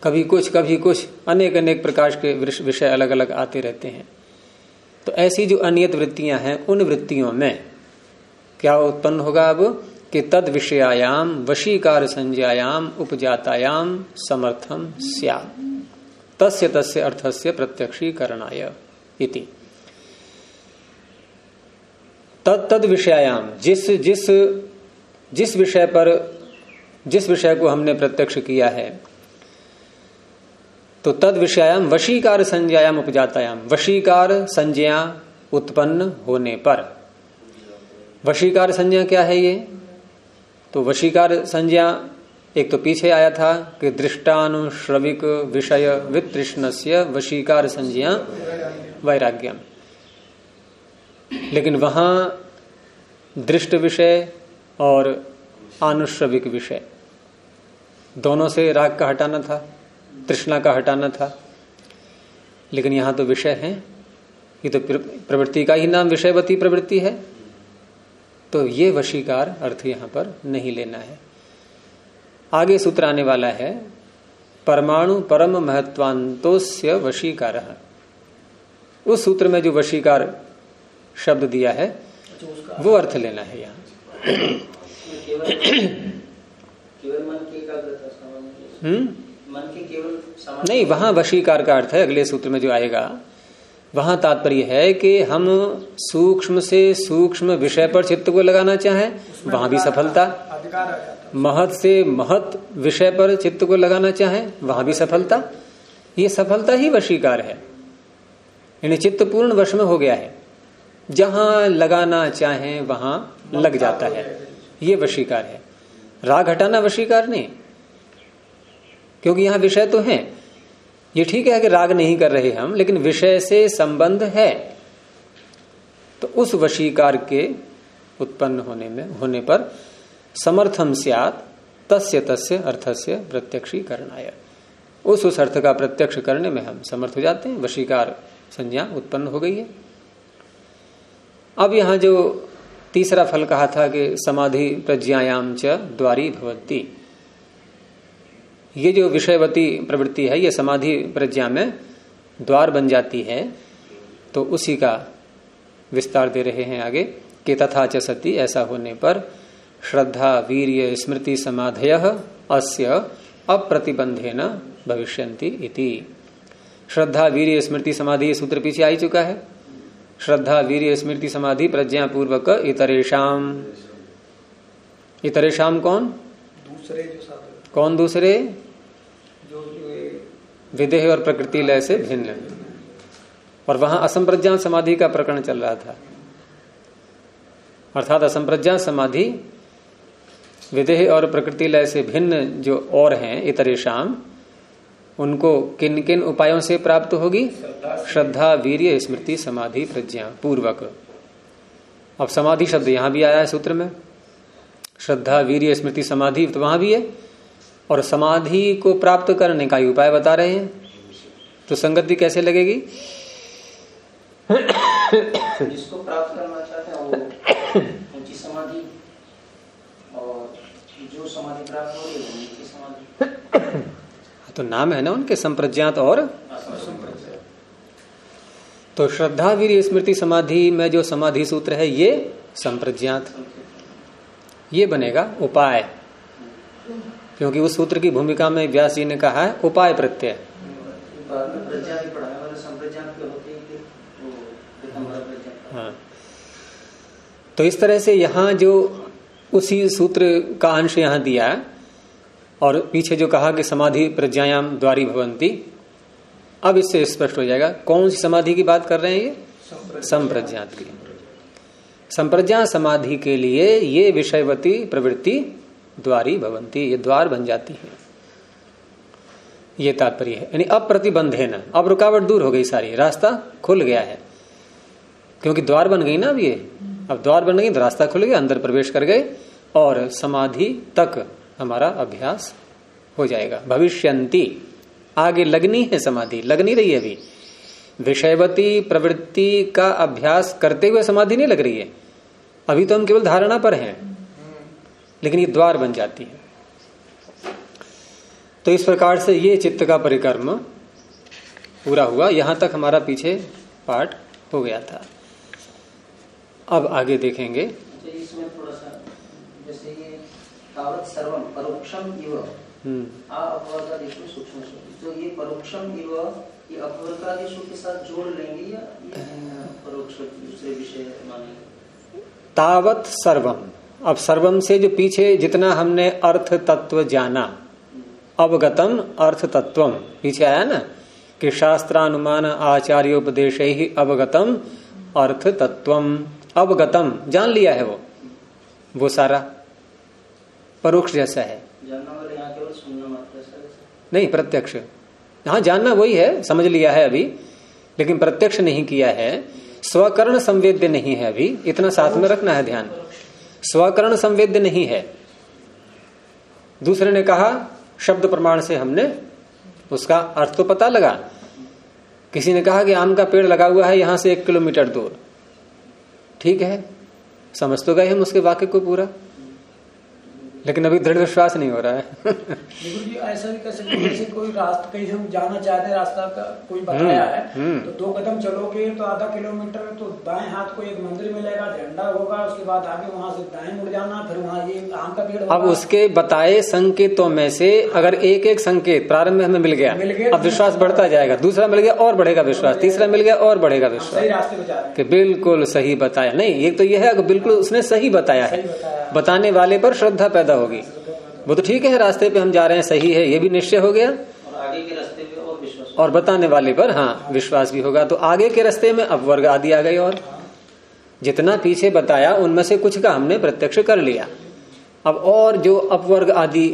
कभी कुछ कभी कुछ अनेक अनेक प्रकाश के विषय अलग अलग आते रहते हैं। तो ऐसी जो अनियत वृत्तियाँ हैं, उन वृत्तियों में क्या उत्पन्न होगा अब? कि तद विषयायाम वशीकार संज्ञायाम, उपजातायाम, समर्थम सिया तस्य तस्य अर्थस्य प्रत्यक्षीकरणाय इति। तद तद विषयायाम जिस जिस जिस विषय पर, जिस विषय को हमने प्रत्यक्ष किया है तो तद विषयाम वशीकार संज्ञायाम उपजातायाम वशीकार संज्ञा उत्पन्न होने पर। वशीकार संज्ञा क्या है ये? तो वशीकार संज्ञा एक तो पीछे आया था कि दृष्टानुश्रविक विषय वितृष्ण से वशीकार संज्ञा वैराग्यम। लेकिन वहाँ दृष्ट विषय और आनुश्रविक विषय। दोनों से राग का हटाना था, तृष्णा का हटाना था। लेकिन यहाँ तो विषय है, ये तो प्रवृत्ति का ही नाम विषयवती प्रवृत्ति है। तो ये वशीकार अर्थ यहाँ पर नहीं लेना है। आगे सूत्र आने वाला है परमाणु परम महत्वांतोस्य वशीकार। उस सूत्र में जो वशीकार शब्द दिया है अच्छा वो अर्थ लेना है यहाँ। हम्म? नहीं वहाँ वशीकार का अर्थ है अगले सूत्र में जो आएगा। वहाँ तात्पर्य है कि हम सूक्ष्म से सूक्ष्म विषय पर चित्त को लगाना चाहें वहाँ भी सफलता। महत से महत विषय पर चित्त को लगाना चाहें, वहाँ भी सफलता। ये सफलता ही वशीकार है। यानी चित्त पूर्ण वश में हो गया है। जहाँ लगाना चाहें, वहाँ लग जाता है। ये वशीकार है। राग हटाना वशीकार नहीं। क्योंकि यहाँ विषय तो है। ये ठीक है कि राग नहीं कर रहे हम, लेकिन विषय से संबंध है। तो उस वशीकार के उत्पन्न होने में, होने पर समर्थम सियात, तस्य तस्य अर्थस्य प्रत्यक्षीकरणाय। उस उस अर्थ का प्रत्यक्ष करने में हम समर्थ हो जाते हैं, वशीकार संज्ञा उत्पन्न हो गई है। अब यहाँ जो तीसरा फल कहा था कि समाधि प्रज्ञायाम च द्वारी भवती ये जो विषयवती प्रवृत्ति है, ये समाधि प्रज्ञा में द्वार बन जाती है तो उसी का विस्तार दे रहे हैं आगे, कि तथा च सती ऐसा होने पर श्रद्धा वीर्य स्मृति समाधय अस्य अप्रतिबंधे न भविष्यंति इति। श्रद्धा वीर्य स्मृति समाधि ये सूत्र पीछे आ ही चुका है। श्रद्धा वीर्य स्मृति समाधि प्रज्ञा पूर्वक इतरेशम इतरेशम कौन? दूसरे जो कौन दूसरे? जो विदेह और प्रकृति लय से भिन्न। और वहाँ असंप्रज्ञात समाधि का प्रकरण चल रहा था। अर्थात असंप्रज्ञात समाधि विदेह और प्रकृति लय से भिन्न जो और हैं इतरेशम उनको किन किन उपायों से प्राप्त होगी? श्रद्धा, वीर्य, स्मृति, समाधि, प्रज्ञा, पूर्वक। अब समाधि शब्द यहाँ भी आया है सूत्र में। श्रद्धा, वीर्य, स्मृति, समाधि तो वहाँ भी है। और समाधि को प्राप्त करने का ही उपाय बता रहे हैं। तो संगति कैसे लगेगी? जिसको प्राप्त करना चाहते हैं वो ऊँची समाधि और जो समाधि प्राप्त हो रही है समाधि तो नाम है ना उनके, संप्रज्ञात और तो श्रद्धा वीर स्मृति समाधि में जो समाधि सूत्र है, ये संप्रज्ञात। ये बनेगा उपाय। क्योंकि उस सूत्र की भूमिका में व्यास जी ने कहा है, उपाय प्रत्यय। हाँ। तो इस तरह से यहाँ जो उसी सूत्र का अंश यहाँ दिया है। और पीछे जो कहा कि समाधि प्रज्ञायाम द्वारी भवंती अब इससे स्पष्ट हो जाएगा कौन सी समाधि की बात कर रहे हैं ये? संप्रज्ञात की। संप्रज्ञा समाधि के लिए ये विषयवती प्रवृत्ति द्वारी भवंती ये द्वार बन जाती है। ये तात्पर्य है। यानी अब प्रतिबंध है ना। अब रुकावट दूर हो गई सारी रास्ता खुल गया है। क्योंकि द्वार बन गई ना अब ये। अब द्वार बन गई, रास्ता खुल गया, अंदर प्रवेश कर गए और समाधि तक हमारा अभ्यास हो जाएगा। भविष्यंती, आगे लगनी है समाधि, लगनी रही है अभी। विषयवती प्रवृत्ति का अभ्यास करते हुए समाधि नहीं लग रही है। अभी तो हम केवल धारणा पर हैं, लेकिन ये द्वार बन जाती है। तो इस प्रकार से ये चित्त का परिक्रम पूरा हुआ। यहाँ तक हमारा पीछे पाठ हो गया था। अब आगे देखेंगे। तो इसमें थोड़ा सा जैसे ये तावत सर्वम परोक्षम इव। हम्म। तो ये परोक्षम ये अपवर्गादिशु के साथ जोड़ लेंगे या परोक्ष दूसरे विषय मानेंगे? तावत सर्वम अब सर्वम से जो पीछे जितना हमने अर्थ तत्व जाना अवगतम अर्थ तत्वम पीछे आया ना? कि शास्त्रानुमान आचार्योपदेश ही अवगतम अर्थ तत्वम अवगतम। जान लिया है वो। वो सारा परोक्ष जैसा है? नहीं प्रत्यक्ष। हाँ जानना वही है समझ लिया है अभी। लेकिन प्रत्यक्ष नहीं किया है। स्वकरण संवेद्य नहीं है अभी। इतना साथ में रखना है ध्यान। स्वकरण संवेद्य नहीं है। दूसरे ने कहा शब्द प्रमाण से हमने उसका अर्थ तो पता लगा। किसी ने कहा कि आम का पेड़ लगा हुआ है यहाँ से एक किलोमीटर दूर। ठीक है समझ तो गए हम उसके वाक्य को पूरा। लेकिन अभी दृढ़ विश्वास नहीं हो रहा है। जी ऐसा भी कर सकते हैं जैसे कोई रास्ता कहीं हम जाना चाहते हैं रास्ता का कोई बताया है हम्म, हम्म। तो दो कदम चलोगे तो आधा किलोमीटर तो दाएँ हाथ को एक मंदिर मिलेगा झंडा होगा उसके बाद आगे वहाँ से दाएँ मुड़ जाना फिर वहाँ ये आम का पेड़ अब उसके बताए संकेतों में से अगर एक एक संकेत प्रारंभ में हमें मिल गया अब विश्वास बढ़ता जाएगा। दूसरा मिल गया और बढ़ेगा विश्वास। तीसरा मिल गया और बढ़ेगा विश्वास। कि बिल्कुल सही बताया। नहीं एक तो यह है बिल्कुल उसने सही बताया है। बताने वाले पर श्रद्धा पैदा होगी। वो तो ठीक है रास्ते पे हम जा रहे हैं सही है ये भी निश्चय हो गया। और आगे के रास्ते पे और विश्वास। और बताने वाले पर हाँ विश्वास भी होगा। तो आगे के रास्ते में अपवर्ग आदि आ गई और। जितना पीछे बताया उनमें से कुछ का हमने प्रत्यक्ष कर लिया। अब और जो अपवर्ग आदि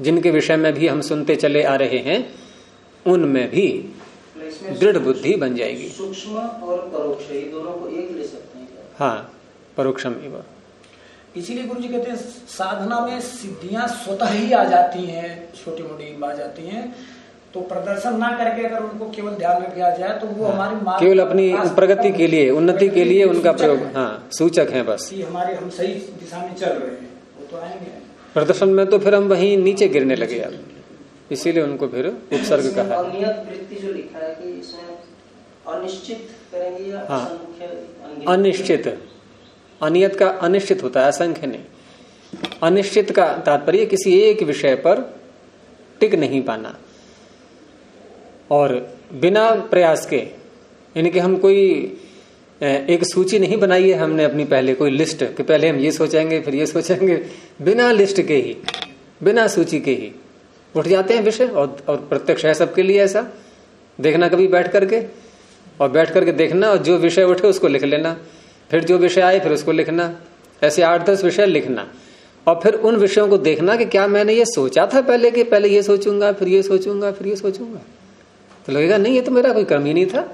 जिनके विषय में भी हम सुनते चले आ रहे हैं उनमें भी मतलब दृढ़ बुद्धि बन जाएगी। सूक्ष्म और परोक्ष ये दोनों को एक ले सकते हैं हाँ परोक्षम इव इसीलिए गुरु जी कहते हैं साधना में सिद्धियाँ स्वतः ही आ जाती हैं छोटी मोटी आ जाती हैं। तो प्रदर्शन ना करके अगर उनको केवल ध्यान में किया जाए तो वो हमारी हाँ। केवल अपनी प्रगति के लिए उन्नति के लिए उनका प्रयोग है। सूचक है बस। हमारे हम सही दिशा में चल रहे हैं वो तो आएँगे। प्रदर्शन में तो फिर हम वहीं नीचे गिरने लगे अब इसीलिए उनको फिर उपसर्ग कहा। है। वृत्ति जो लिखा है कि इसमें अनिश्चित करेंगे या हाँ। अनिश्चित। अनियत का अनिश्चित होता है असंख्य नहीं। अनिश्चित का तात्पर्य किसी एक विषय पर टिक नहीं पाना। और बिना प्रयास के यानी कि हम कोई एक सूची नहीं बनाई है हमने अपनी पहले कोई लिस्ट कि पहले हम ये सोचेंगे फिर ये सोचेंगे बिना लिस्ट के ही बिना सूची के ही उठ जाते हैं विषय और, और प्रत्यक्ष है सबके लिए ऐसा। देखना कभी बैठ करके और बैठ करके देखना और जो विषय उठे उसको लिख लेना। फिर जो विषय आए फिर उसको लिखना। ऐसे आठ दस विषय लिखना। और फिर उन विषयों को देखना कि क्या मैंने ये सोचा था पहले कि पहले ये सोचूँगा फिर ये सोचूँगा फिर ये सोचूँगा। तो लगेगा नहीं ये तो मेरा कोई क्रम ही नहीं था।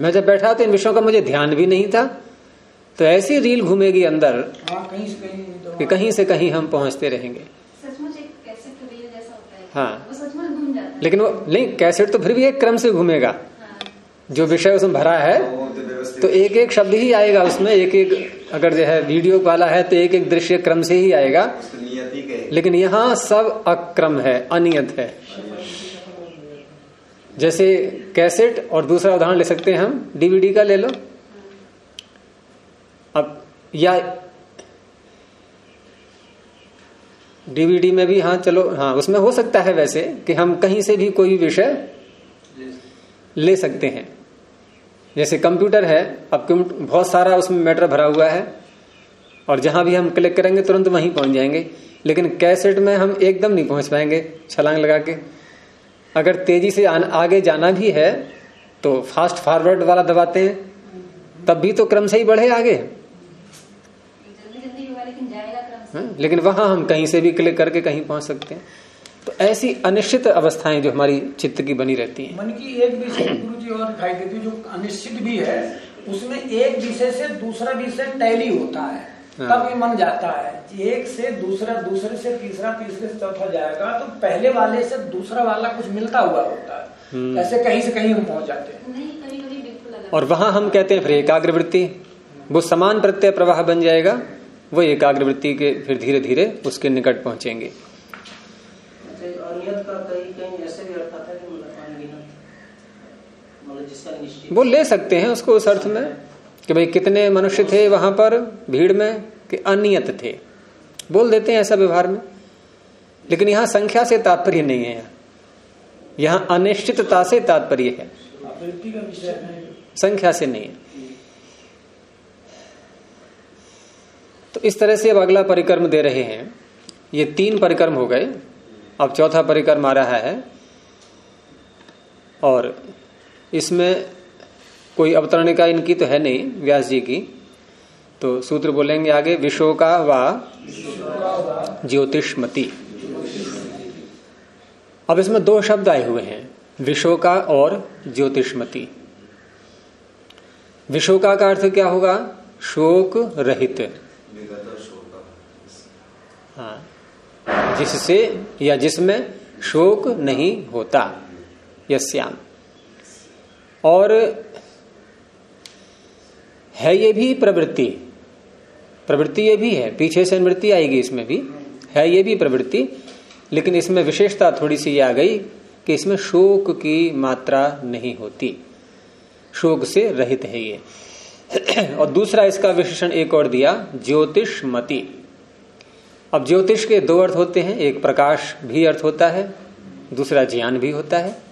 मैं जब बैठा तो इन विषयों का मुझे ध्यान भी नहीं था। तो ऐसी रील घूमेगी अंदर हाँ कहीं से कहीं तो कि कहीं से कहीं हम पहुँचते रहेंगे। सचमुच एक कैसेट रील जैसा होता है। वो सचमुच घूम जाता लेकिन वो नहीं कैसेट तो फिर भी एक क्रम से घूमेगा। हाँ। जो विषय उसमें भरा है तो एक एक शब्द ही आएगा उसमें, एक एक अगर जो है वीडियो वाला है तो एक एक दृश्य क्रम से ही आएगा। लेकिन यहाँ सब अक्रम है, अनियत है। जैसे कैसेट और दूसरा उदाहरण ले सकते हैं हम। डीवीडी का ले लो। अब या डीवीडी में भी हाँ चलो हाँ उसमें हो सकता है वैसे कि हम कहीं से भी कोई विषय ले सकते हैं। जैसे कंप्यूटर है अब बहुत सारा उसमें मैटर भरा हुआ है। और जहाँ भी हम क्लिक करेंगे तुरंत वहीं पहुँच जाएँगे। लेकिन कैसेट में हम एकदम नहीं पहुँच पाएँगे छलांग लगा के। अगर तेज़ी से आन, आगे जाना भी है तो फास्ट फॉरवर्ड वाला दबाते हैं। तब भी तो क्रम से ही बढ़े आगे। जल्दी जल्दी लेकिन हाँ? लेकिन वहाँ हम कहीं से भी क्लिक करके कहीं पहुँच सकते हैं। तो ऐसी अनिश्चित अवस्थाएँ जो हमारी चित्त की बनी रहती हैं। मन की एक विषय गुरु जी और दिखाई देती है जो अनिश्चित भी है उसमें एक विषय से दूसरा विषय टैली होता है। हाँ। तब ये मन जाता है। एक से दूसरा दूसरे से तीसरा तीसरे से चौथा जाएगा तो पहले वाले से दूसरा वाला कुछ मिलता हुआ होता हम्म। है ऐसे कहीं से कहीं हम पहुँच जाते हैं। और वहाँ हम कहते हैं फिर एकाग्रवृत्ति। वो समान प्रत्यय प्रवाह बन जाएगा वो एकाग्रवृत्ति के फिर धीरे धीरे उसके निकट पहुँचेंगे। अनियत का कहीं कहीं ऐसे भी अर्थ आता है मतलब मतलब वो ले सकते हैं उसको उस अर्थ में कि भाई कितने मनुष्य थे वहाँ पर भीड़ में कि अनियत थे। बोल देते हैं ऐसा व्यवहार में। लेकिन यहाँ संख्या से तात्पर्य नहीं है। यहाँ अनिश्चितता से तात्पर्य है। है संख्या से नहीं। है तो इस तरह से अब अगला परिक्रम दे रहे हैं। ये तीन परिक्रम हो गए। अब चौथा परिक्रम आ रहा है। और इसमें कोई अवतरणिका इनकी तो है नहीं व्यास जी की। तो सूत्र बोलेंगे आगे विशोका व ज्योतिषमती। अब इसमें दो शब्द आए हुए हैं विशोका और ज्योतिषमती। विशोका का अर्थ क्या होगा? शोक रहित। हाँ। जिससे या जिसमें शोक नहीं होता यश्याम और है ये भी प्रवृत्ति प्रवृत्ति ये भी है, पीछे से निवृत्ति आएगी इसमें भी, है ये भी प्रवृत्ति, लेकिन इसमें विशेषता थोड़ी सी ये आ गई कि इसमें शोक की मात्रा नहीं होती, शोक से रहित है ये। और दूसरा इसका विशेषण एक और दिया, ज्योतिषमति। अब ज्योतिष के दो अर्थ होते हैं एक प्रकाश भी अर्थ होता है दूसरा ज्ञान भी होता है।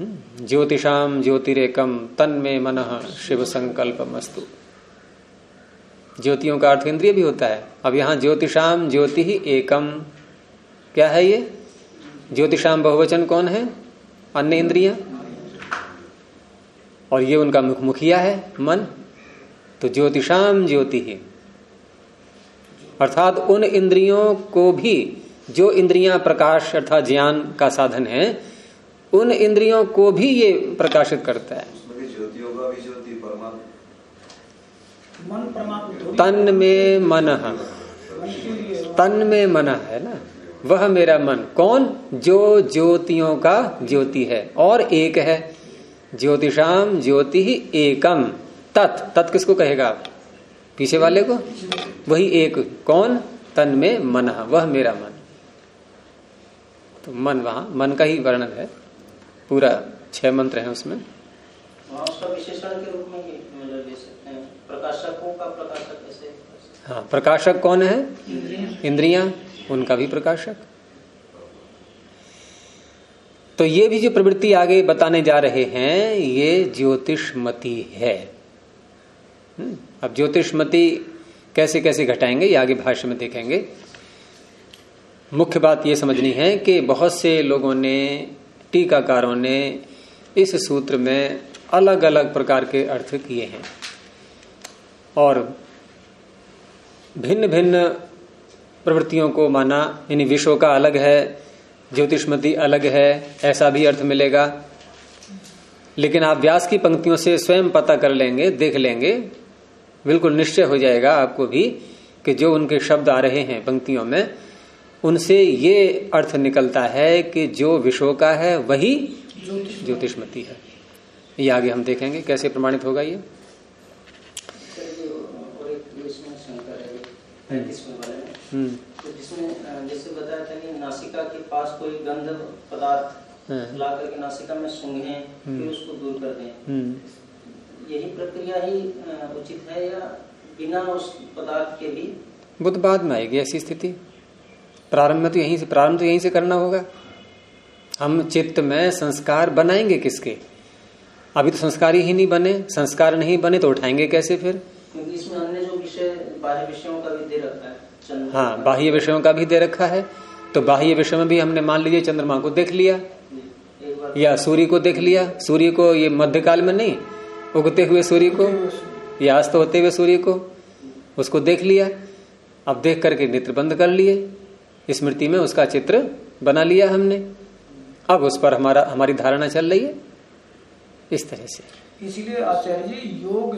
हम्म, ज्योतिषाम ज्योतिरेकम तन में मन शिव संकल्प मस्तु ज्योतियों का अर्थ इंद्रिय भी होता है। अब यहाँ ज्योतिषाम ज्योति ही एकम क्या है ये? ज्योतिषाम बहुवचन कौन है? अन्य इंद्रिया? और ये उनका मुख मुखिया है मन। तो ज्योतिषाम ज्योति ही। अर्थात उन इंद्रियों को भी जो इंद्रियाँ प्रकाश अर्थात ज्ञान का साधन है उन इंद्रियों को भी ये प्रकाशित करता है। ज्योतियों का भी ज्योति परमात्मा। मन परमात्मा तन में मन। तन में मन है ना? वह मेरा मन। कौन? जो ज्योतियों का ज्योति है। और एक है। ज्योतिषाम ज्योति ही एकम। तत्। तत् किसको कहेगा आप? पीछे वाले को? वही एक कौन? तन में मन वह मेरा मन। तो मन वहाँ मन का ही वर्णन है। पूरा छह मंत्र है उसमें। उसका विशेषण के रूप में ही मतलब हैं। प्रकाशकों का प्रकाशक कैसे? हाँ प्रकाशक कौन है? इंद्रिया उनका भी प्रकाशक। तो ये भी जो प्रवृत्ति आगे बताने जा रहे हैं ये ज्योतिषमती है। हम्म, अब ज्योतिषमती कैसे कैसे घटाएँगे, ये आगे भाष्य में देखेंगे। मुख्य बात ये समझनी है कि बहुत से लोगों ने, टीकाकारों ने इस सूत्र में अलग अलग प्रकार के अर्थ किए हैं और भिन्न भिन्न प्रवृत्तियों को माना, यानी विश्व का अलग है, ज्योतिषमती अलग है, ऐसा भी अर्थ मिलेगा। लेकिन आप व्यास की पंक्तियों से स्वयं पता कर लेंगे, देख लेंगे बिल्कुल निश्चय हो जाएगा आपको भी कि जो उनके शब्द आ रहे हैं पंक्तियों में उनसे ये अर्थ निकलता है कि जो विश्व का है वही ज्योतिषमती है। ये आगे हम देखेंगे कैसे प्रमाणित होगा ये। और एक इसमें शंकर है पैंतीसवें वाले में हम्म। तो जिसमें जैसे बताया था कि नासिका के पास कोई गंध पदार्थ हाँ। ला करके नासिका में सूंघे हम्म। फिर उसको दूर कर दें। हम्म। यही प्रक्रिया ही उचित है या बिना उस पदार्थ के भी? बुद्ध बाद में आएगी ऐसी स्थिति। प्रारंभ में तो यहीं से प्रारंभ तो यहीं से करना होगा। हम चित्त में संस्कार बनाएँगे किसके? अभी तो संस्कार ही नहीं बने संस्कार नहीं बने तो उठाएँगे कैसे फिर? क्योंकि इसमें जो विषय बाह्य विषयों का भी दे रखा है हाँ बाह्य विषयों का भी दे रखा है। तो बाह्य विषय में भी हमने मान लीजिए चंद्रमा को देख लिया या सूर्य को देख लिया। सूर्य को ये मध्यकाल में नहीं उगते हुए सूर्य को या अस्त होते हुए सूर्य को उसको देख लिया। अब देख करके नेत्र बंद कर लिए। स्मृति में उसका चित्र बना लिया हमने। अब उस पर हमारा हमारी धारणा चल रही है। इस तरह से। इसीलिए आचार्य जी योग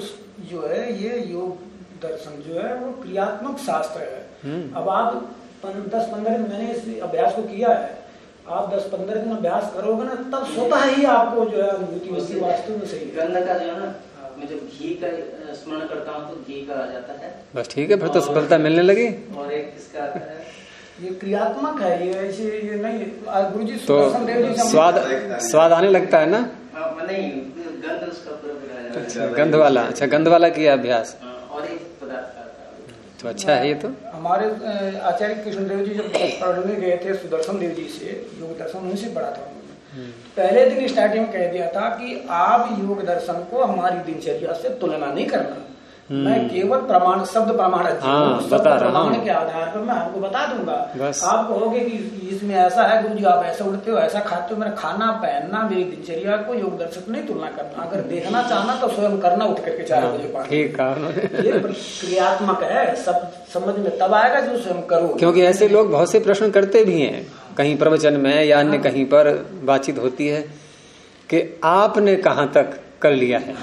जो है ये योग दर्शन जो है वो क्रियात्मक शास्त्र है। हम्म। अब आप पन, दस पंद्रह मैंने इस अभ्यास को किया है आप दस पंद्रह दिन अभ्यास करोगे ना तब स्वतः ही आपको जो है अनुभूति होती है वास्तव में सही। है गंध का जो है ना मैं जब घी का स्मरण करता हूँ तो घी का आ जाता है। बस ठीक है फिर तो सफलता मिलने लगी। और एक इसका आता है। ये क्रियात्मक है ये ऐसे ये नहीं गुरु जी तो जी से हम- स्वाद स्वाद आने लगता है ना? हाँ, नहीं गंध उसका है। अच्छा गंध वाला अच्छा गंध वाला किया अभ्यास हाँ, और एक पदार्थ का आता है तो अच्छा है ये तो। हमारे आचार्य कृष्णदेव जी जब पढ़ने गए थे सुदर्शन देव जी से योग दर्शन उनसे पढ़ा था उन्होंने पहले दिन स्टार्टिंग कह दिया था कि आप योग दर्शन को हमारी दिनचर्या से तुलना नहीं करना। मैं केवल प्रमाण शब्द प्रमाण हम्म। हाँ, बता रहा प्रमाण हूँ। के आधार पर मैं आपको बता दूँगा। आप कहोगे कि इसमें ऐसा है गुरु जी आप ऐसा उड़ते हो ऐसा खाते हो मेरा खाना पहनना मेरी दिनचर्या को योग दर्शन नहीं तुलना करना। अगर देखना चाहना तो स्वयं करना उठ करके चार बजे हाँ, ये क्रियात्मक है सब समझ में तब आएगा जो स्वयं करो क्योंकि ऐसे लोग बहुत से प्रश्न करते भी है कहीं प्रवचन में या अन्य कहीं पर बातचीत होती है कि आपने कहाँ तक कर लिया है?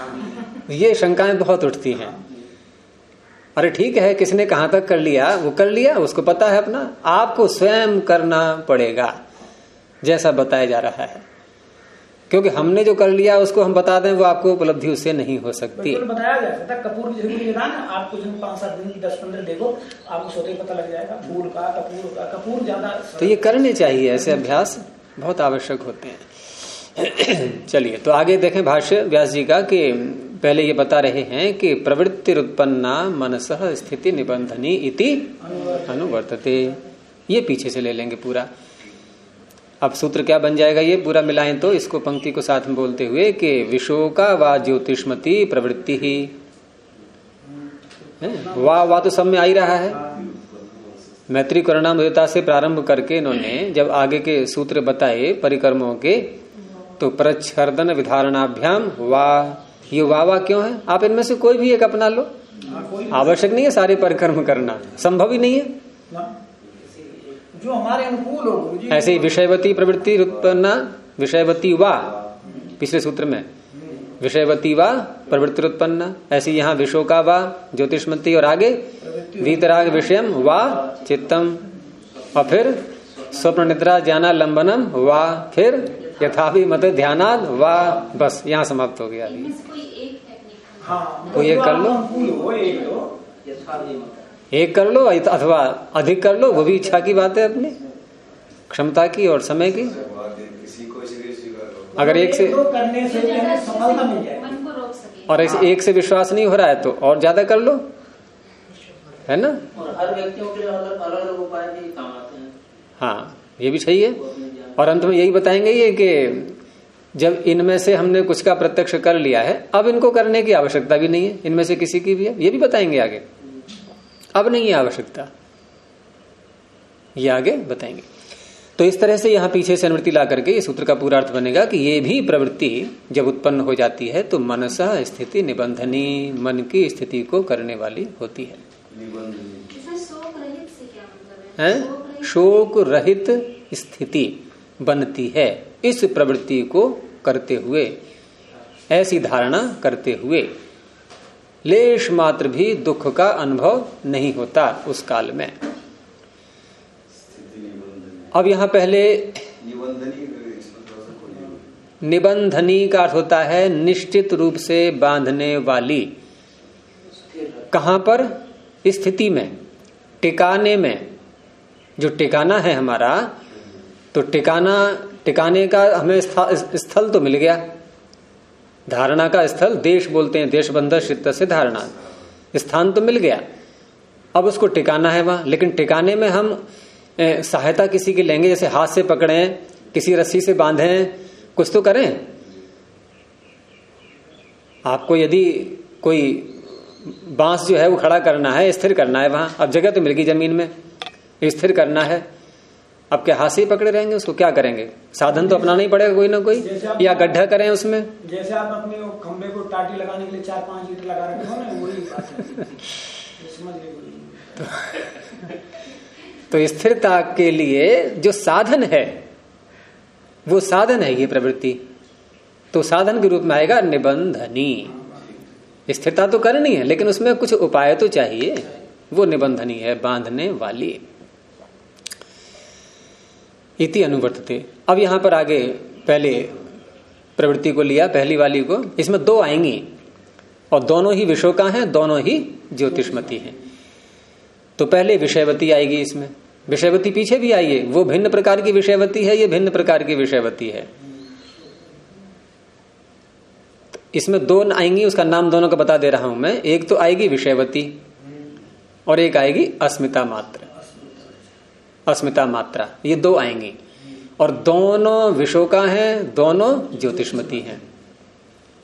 ये शंकाएँ बहुत उठती हैं। अरे ठीक है किसने कहाँ तक कर लिया? वो कर लिया उसको पता है अपना। आपको स्वयं करना पड़ेगा जैसा बताया जा रहा है। क्योंकि हमने जो कर लिया उसको हम बता दें वो आपको उपलब्धि उससे नहीं हो सकती। बिल्कुल बताया जा सकता है कपूर की ज़रूरी ना आप कुछ दिन पाँच सात दिन दस पंद्रह देखो आपको स्वतः ही पता लग जाएगा फूल का कपूर का कपूर ज़्यादा तो ये करने चाहिए ऐसे अभ्यास बहुत आवश्यक होते हैं। चलिए तो आगे देखें भाष्य व्यास जी का कि पहले ये बता रहे हैं कि प्रवृत्ति उत्पन्ना मनस स्थिति निबंधनी इति अनुवर्तते। ये पीछे से ले लेंगे पूरा। अब सूत्र क्या बन जाएगा? ये पूरा मिलाएँ तो इसको पंक्ति को साथ में बोलते हुए कि विशोका व ज्योतिषमती प्रवृत्ति ही। वाह वाह तो सब में आ ही रहा है। मैत्री करुणामृता से प्रारंभ करके इन्होंने जब आगे के सूत्र बताए परिक्रमों के तो प्रच्छर्दन विधारणाभ्याम वाह ये वाह वाह क्यों है? आप इनमें से कोई भी एक अपना लो। आवश्यक नहीं है सारे परिक्रम करना। संभव ही नहीं है। जो हमारे अनुकूल हो ऐसे ही विषयवती प्रवृत्ति उत्पन्न, विषयवती वा, पिछले सूत्र में। विषयवती वा, प्रवृत्ति उत्पन्न। ऐसी यहाँ विषो का वा, ज्योतिषमती और आगे वीतराग विषयम वा, चित्तम। और फिर स्वप्न निद्रा ज्ञाना लंबनम वा, फिर यथाभि मत ध्यानाद वा बस यहाँ समाप्त हो गया अभी। कोई एक टेक्निक हाँ? कोई एक कर लो। एक कर लो अथवा अधिक कर लो वो भी इच्छा की बात है अपनी। क्षमता की और समय की। किसी को इसीलिए स्वीकार करो अगर एक से दो करने से जो ज़्यादा हमें सफलता मिल जाए मन को रोक सके। और ऐसे एक से विश्वास नहीं हो रहा है तो और ज़्यादा कर लो। है ना? और हर व्यक्तियों के लिए अलग अलग उपाय भी काम आते हैं। हाँ ये भी सही है। और अंत में यही बताएँगे ये कि जब इनमें से हमने कुछ का प्रत्यक्ष कर लिया है अब इनको करने की आवश्यकता भी नहीं है। इनमें से किसी की भी है। ये भी बताएँगे आगे। अब नहीं है आवश्यकता। ये आगे बताएँगे। तो इस तरह से यहाँ पीछे से अनुवृत्ति ला करके ये सूत्र का पूरा अर्थ बनेगा कि ये भी प्रवृत्ति जब उत्पन्न हो जाती है तो मनसा स्थिति निबंधनी मन की स्थिति को करने वाली होती है। मतलब है? शोक रहित स्थिति। बनती है। इस प्रवृत्ति को करते हुए, ऐसी धारणा करते हुए, लेश मात्र भी दुख का अनुभव नहीं होता उस काल में। अब यहाँ पहले निबंधनी का अर्थ होता है निश्चित रूप से बांधने वाली। कहाँ पर? स्थिति में, टिकाने में। जो टिकाना है हमारा तो टिकाना, टिकाने का हमें स्थल तो मिल गया। धारणा का स्थल, देश बोलते हैं देश बंधन चित्त से धारणा। स्थान तो मिल गया। अब उसको टिकाना है वहाँ। लेकिन टिकाने में हम सहायता किसी की लेंगे, जैसे हाथ से पकड़े, किसी रस्सी से बांधे, कुछ तो करें। आपको यदि कोई बाँस जो है वो खड़ा करना है, स्थिर करना है वहाँ। अब जगह तो मिल गई ज़मीन में। स्थिर करना है। अब क्या हाथ से ही पकड़े रहेंगे उसको क्या करेंगे? साधन तो अपनाना ही पड़ेगा कोई ना कोई या गड्ढा करें उसमें? जैसे आप अपने खंबे को टाटी लगाने के लिए चार पाँच ईट लगा रखे हो ना वही तो स्थिरता के लिए जो साधन है वो साधन है ये प्रवृत्ति। तो साधन के रूप में आएगा निबंधनी। स्थिरता तो करनी है लेकिन उसमें कुछ उपाय तो चाहिए। वो निबंधनी है बांधने वाली। इति अनुवर्तते। अब यहाँ पर आगे पहले प्रवृत्ति को लिया, पहली वाली को। इसमें दो आएँगी। और दोनों ही विषयों का है, दोनों ही ज्योतिषमती हैं। तो पहले विषयवती आएगी इसमें। विषयवती पीछे भी आई है वो भिन्न प्रकार की विषयवती है, ये भिन्न प्रकार की विषयवती है। तो इसमें दो आएँगी, उसका नाम दोनों का बता दे रहा हूँ मैं। एक तो आएगी विषयवती, और एक आएगी अस्मिता मात्र। अस्मिता मात्रा ये दो आएँगी। और दोनों विषयों का है दोनों ज्योतिषमती हैं।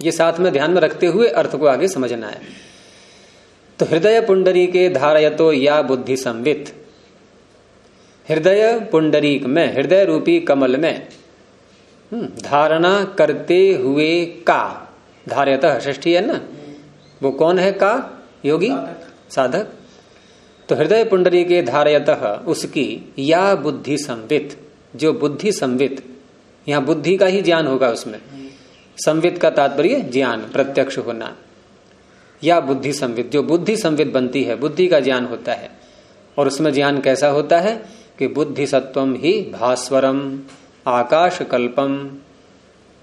ये साथ में ध्यान में रखते हुए अर्थ को आगे समझना है। तो हृदय पुंडरी के धारयतो या बुद्धि संवित। हृदय पुंडरीक में हृदय रूपी कमल में हम्म, धारणा करते हुए का। धारयत ष्ठी है ना? वो कौन है का? योगी? साधक। तो हृदय पुंडरी के धारयत उसकी या बुद्धि संवित, जो बुद्धि संवित, यहाँ बुद्धि का ही ज्ञान होगा उसमें। संवित का तात्पर्य ज्ञान, प्रत्यक्ष होना। या बुद्धि संवित, जो बुद्धि संवित बनती है, बुद्धि का ज्ञान होता है। और उसमें ज्ञान कैसा होता है? कि बुद्धि सत्वम ही भास्वरम आकाश कल्पम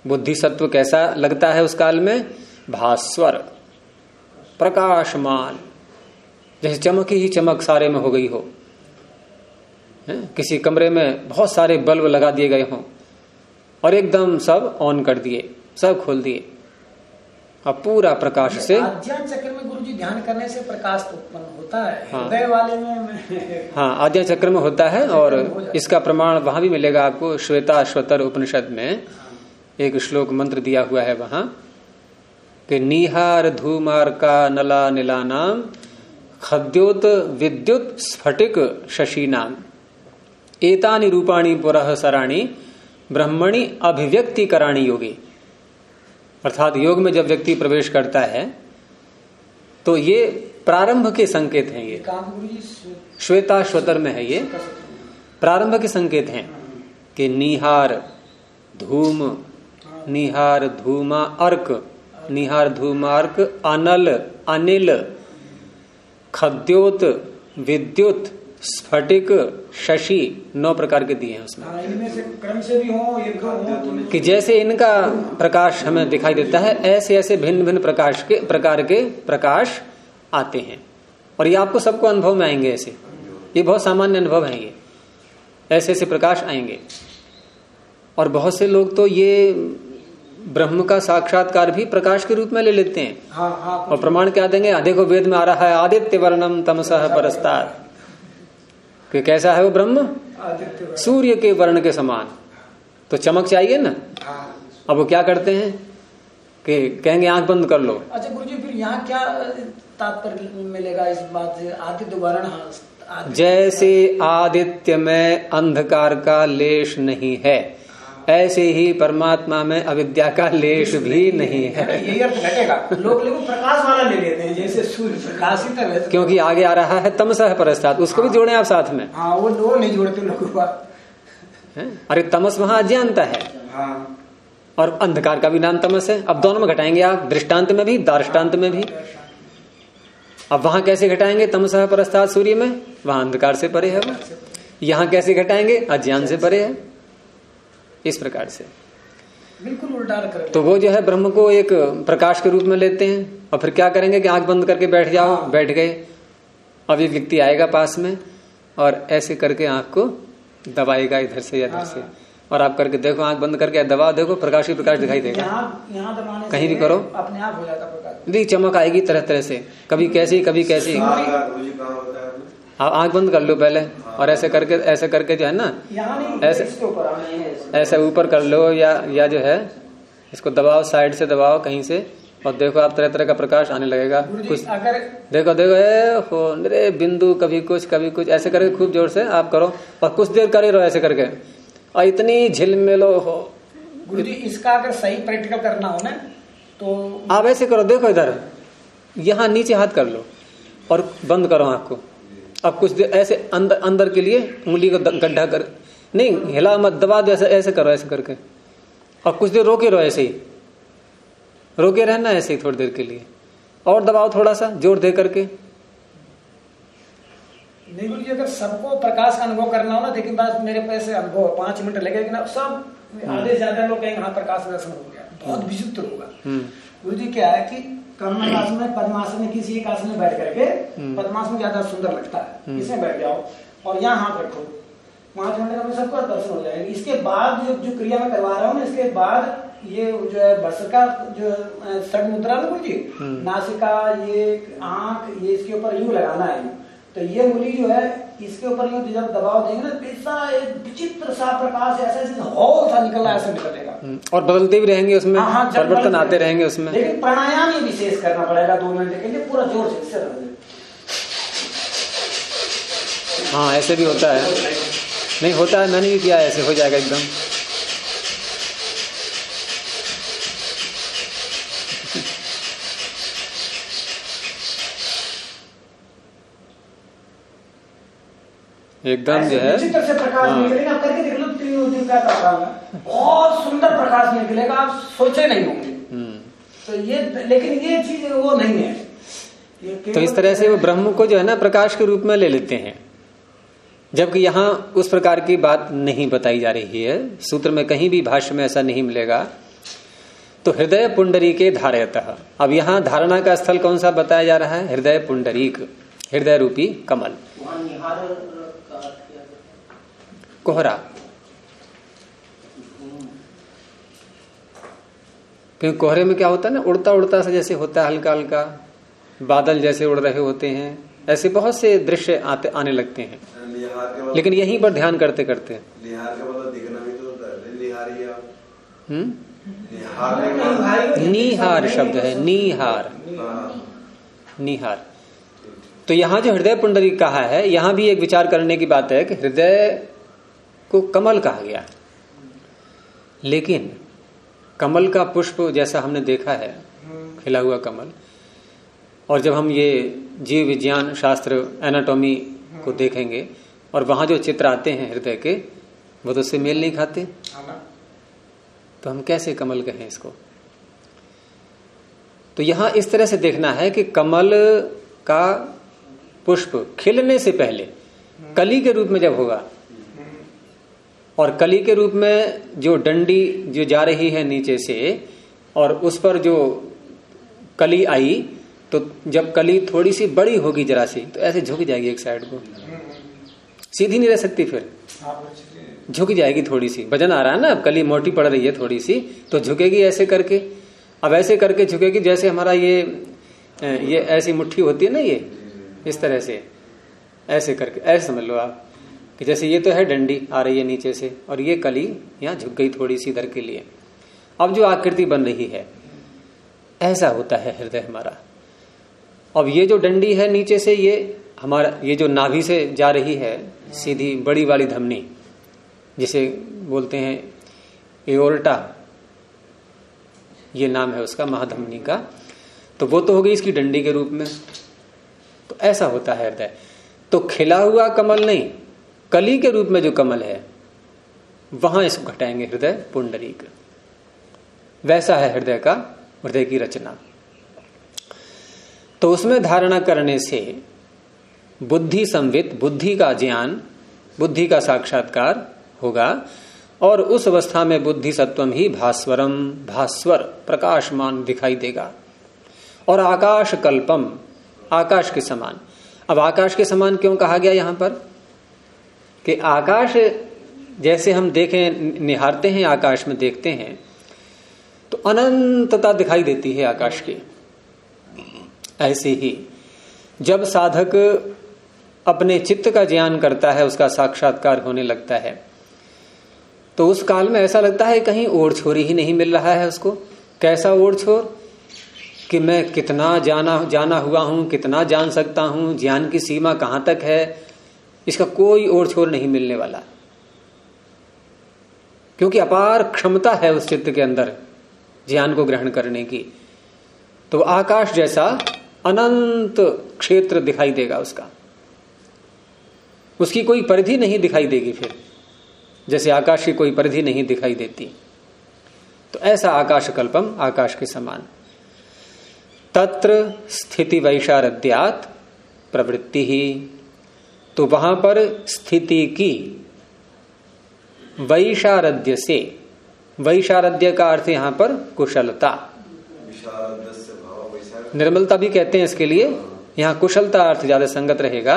बुद्धि सत्व कैसा लगता है उस काल में? भास्वर, प्रकाशमान। जैसे चमक ही चमक सारे में हो गई हो। है? किसी कमरे में बहुत सारे बल्ब लगा दिए गए हों और एकदम सब ऑन कर दिए सब खोल दिए। अब पूरा प्रकाश से अध्ययन चक्र में गुरु जी ध्यान करने से प्रकाश तो उत्पन्न होता है। हाँ। वाले में हाँ आद्या चक्र में होता है और इसका प्रमाण वहाँ भी मिलेगा आपको श्वेता श्वतर उपनिषद में। एक श्लोक मंत्र दिया हुआ है वहाँ। कि निहार धूमार का नला नीला नाम खद्योत विद्युत स्फटिक शशि नाम एतानि रूपाणी पुरः सराणी ब्रह्मणि अभिव्यक्ति कराणी योगी। अर्थात योग में जब व्यक्ति प्रवेश करता है तो ये प्रारंभ के संकेत हैं ये। श्वेता श्वतर में है ये। प्रारंभ के संकेत हैं कि निहार धूम, निहार धूमा अर्क, निहार धूमार्क अनल, अनिल खद्योत विद्युत स्फटिक शशि नौ प्रकार के दिए हैं उसमें। हाँ, इनमें से क्रम से भी हो हो। कि जैसे इनका प्रकाश हमें दिखाई देता है ऐसे ऐसे भिन्न भिन्न प्रकाश के प्रकार के प्रकाश आते हैं। और ये आपको सबको अनुभव में आएँगे ऐसे। ये बहुत सामान्य अनुभव है ये। ऐसे ऐसे प्रकाश आएँगे। और बहुत से लोग तो ये ब्रह्म का साक्षात्कार भी प्रकाश के रूप में ले लेते हैं। हाँ हाँ और प्रमाण क्या देंगे? "आ, देखो वेद में आ रहा है आदित्य वर्णम तमसह परस्तार कि कैसा है वो ब्रह्म? सूर्य के वर्ण के समान। तो चमक चाहिए ना? हाँ। अब वो क्या करते हैं? कि कहेंगे आँख बंद कर लो। अच्छा गुरु जी फिर यहाँ क्या तात्पर्य मिलेगा इस बात से? आदित्य वर्ण हाँ, जैसे आदित्य में अंधकार का लेश नहीं है ऐसे ही परमात्मा में अविद्या का लेश भी नहीं है। यही अर्थ घटेगा लोग लेकिन प्रकाश वाला ले लेते हैं जैसे सूर्य है क्योंकि आगे आ रहा है तमसह परस्तात् उसको भी जोड़े आप साथ में। हाँ वो वो नहीं जोड़ते लोगों अरे तमस वहाँ अज्ञानता है। हाँ। और अंधकार का भी नाम तमस है। अब दोनों में घटाएँगे आप दृष्टांत में भी दार्ष्टान्त में भी। अब वहाँ कैसे घटाएँगे तमसह परस्तात् सूर्य में? वहाँ अंधकार से परे है वो। यहाँ कैसे घटाएँगे? अज्ञान से परे है। इस प्रकार से। बिल्कुल उल्टा कर। तो वो जो है ब्रह्म को एक प्रकाश के रूप में लेते हैं और फिर क्या करेंगे कि आँख बंद करके बैठ जाओ बैठ गए। अब एक व्यक्ति आएगा पास में और ऐसे करके आँख को दबाएगा इधर से या इधर से। और आप करके देखो आँख बंद करके दबाओ देखो प्रकाश ही प्रकाश दिखाई देगा। यहाँ यहाँ दबाने कहीं भी करो। अपने आप हो जाता प्रकाश। चमक आएगी तरह तरह से। कभी कैसी कभी कैसी। है? आप आँख बंद कर लो पहले और ऐसे करके ऐसे करके जो है ना ऐसे- हैं ऐसे ऊपर कर लो या या जो है इसको दबाओ साइड से दबाओ कहीं से और देखो आप तरह तरह का प्रकाश आने लगेगा। कुछ अगर देखो देखो ए हो रे बिंदु कभी कुछ कभी कुछ ऐसे करके खूब ज़ोर से आप करो और कुछ देर करे रहो ऐसे करके। और इतनी झिलमिलो हो। गुरु जी इसका अगर सही प्रैक्टिकल करना हो ना तो आप ऐसे करो देखो इधर यहाँ नीचे हाथ कर लो और बंद करो आँख को। अब कुछ देर ऐसे अंदर अंदर के लिए उंगली को गड्ढा कर नहीं हिला मत दबा दो ऐसे ऐसे करो ऐसे करके। और कुछ देर रोके रहो ऐसे ही। रोके रहना ऐसे ही थोड़ी देर के लिए। और दबाओ थोड़ा सा ज़ोर दे करके। जी अगर सबको प्रकाश का अनुभव करना हो ना लेकिन बस मेरे पैसे अनुभव पाँच मिनट लगेगा लेकिन सब आधे ज़्यादा लोग कहेंगे हाँ प्रकाश दर्शन हो गया। बहुत विचित्र होगा। हम्म। गुरु जी क्या है कि कमलासन में पद्मासन में किसी एक आसन में बैठ करके पद्मासन ज़्यादा सुंदर लगता है। इसमें बैठ जाओ और यहाँ हाथ रखो। वहाँ जाने का सबको दर्शन हो जाएगा। इसके बाद जो जो क्रिया में करवा रहा हूँ ना इसके बाद ये जो है बस का जो सड़ मुद्रा ना जी नासिका ये आँख ये इसके ऊपर यू लगाना है। तो ये मुली जो है इसके ऊपर यूँ जब दबाव देंगे ना तो ऐसा एक विचित्र सा प्रकाश ऐसा ऐसे हॉल सा निकल रहा है ऐसा निकलेगा। हम्म, और बदलते भी रहेंगे उसमें हाँ, हाँ, परिवर्तन आते रहेंगे। उसमें। लेकिन प्राणायाम ही विशेष करना पड़ेगा दो मिनट के लिए पूरा ज़ोर से हाँ ऐसे भी होता है। नहीं होता है मैंने भी किया ऐसे हो जाएगा एकदम। एकदम जो है विचित्र से प्रकाश हाँ। निकलेगा। आप करके देख लो तीन दिन का बहुत सुंदर प्रकाश निकलेगा आप सोचे नहीं होंगे। हम्म। तो ये लेकिन ये चीज़ वो नहीं है। तो इस तरह से वो ब्रह्म को जो है ना प्रकाश के रूप में ले लेते हैं। जबकि यहाँ उस प्रकार की बात नहीं बताई जा रही है। सूत्र में कहीं भी भाष्य में ऐसा नहीं मिलेगा। तो हृदय पुंडरी के धारयत। अब यहाँ धारणा का स्थल कौन सा बताया जा रहा है? हृदय पुंडरीक हृदय रूपी कमल वहाँ निहार का अर्थ क्या है? कोहरा। क्योंकि कोहरे में क्या होता है ना उड़ता उड़ता सा जैसे होता है हल्का हल्का बादल जैसे उड़ रहे होते हैं, ऐसे बहुत से दृश्य आते, आने लगते हैं। लेकिन यहीं पर ध्यान करते करते। हम्म? निहार शब्द है, निहार। निहार। तो यहाँ जो हृदय पुंडरी कहा है, यहाँ भी एक विचार करने की बात है कि हृदय को कमल कहा गया लेकिन कमल का पुष्प जैसा हमने देखा है, खिला हुआ कमल, और जब हम ये जीव विज्ञान शास्त्र एनाटॉमी को देखेंगे, और वहाँ जो चित्र आते हैं हृदय के, वो तो उससे मेल नहीं खाते। तो हम कैसे कमल कहें इसको? तो यहाँ इस तरह से देखना है कि कमल का पुष्प खिलने से पहले कली के रूप में जब होगा और कली के रूप में जो डंडी जो जा रही है नीचे से, और उस पर जो कली आई तो जब कली थोड़ी सी बड़ी होगी जरा सी तो ऐसे झुक जाएगी एक साइड को। सीधी नहीं रह सकती फिर। झुक जाएगी थोड़ी सी। वज़न आ रहा है ना, अब कली मोटी पड़ रही है थोड़ी सी तो झुकेगी ऐसे करके। अब ऐसे करके झुकेगी जैसे हमारा ये ये ऐसी मुट्ठी होती है ना ये, इस तरह से। ऐसे करके, ऐसे समझ लो आप। कि जैसे ये तो है डंडी आ रही है नीचे से, और ये कली यहाँ झुक गई थोड़ी सी इधर के लिए। अब जो आकृति बन रही है, ऐसा होता है हृदय हमारा। अब ये जो डंडी है नीचे से, ये हमारा, ये जो नाभि से जा रही है, सीधी बड़ी वाली धमनी, जिसे बोलते हैं एओल्टा ये नाम है उसका महाधमनी का तो वो तो हो गई इसकी डंडी के रूप में। तो ऐसा होता है हृदय। तो खिला हुआ कमल नहीं कली के रूप में जो कमल है, वहाँ इसको घटाएँगे हृदय पुंडरीक वैसा है हृदय का, हृदय की रचना। तो उसमें धारणा करने से बुद्धि संवित, बुद्धि का ज्ञान, बुद्धि का साक्षात्कार होगा, और उस अवस्था में बुद्धि सत्वम ही भास्वरम, भास्वर, प्रकाशमान दिखाई देगा। और आकाश कल्पम, आकाश के समान। अब आकाश के समान क्यों कहा गया यहाँ पर? कि आकाश जैसे हम देखें, निहारते हैं, आकाश में देखते हैं तो अनंतता दिखाई देती है आकाश की। ऐसे ही, जब साधक अपने चित्त का ज्ञान करता है, उसका साक्षात्कार होने लगता है तो उस काल में ऐसा लगता है कहीं ओढ़ छोरी ही नहीं मिल रहा है उसको। कैसा ओढ़ छोर? कि मैं कितना जाना जाना हुआ हूँ, कितना जान सकता हूँ, ज्ञान की सीमा कहाँ तक है? इसका कोई ओर छोर नहीं मिलने वाला। क्योंकि अपार क्षमता है उस चित्त के अंदर, ज्ञान को ग्रहण करने की। तो आकाश जैसा अनंत क्षेत्र दिखाई देगा उसका। उसकी कोई परिधि नहीं दिखाई देगी फिर, जैसे आकाश की कोई परिधि नहीं दिखाई देती। तो ऐसा आकाश कल्पम, आकाश के समान। तत्र स्थिति वैशारद्यात प्रवृत्ति ही। तो वहाँ पर स्थिति की वैशारद्य से वैशारद्य का अर्थ यहाँ पर कुशलता। निर्मलता भी कहते हैं इसके लिए। यहाँ कुशलता अर्थ ज़्यादा संगत रहेगा।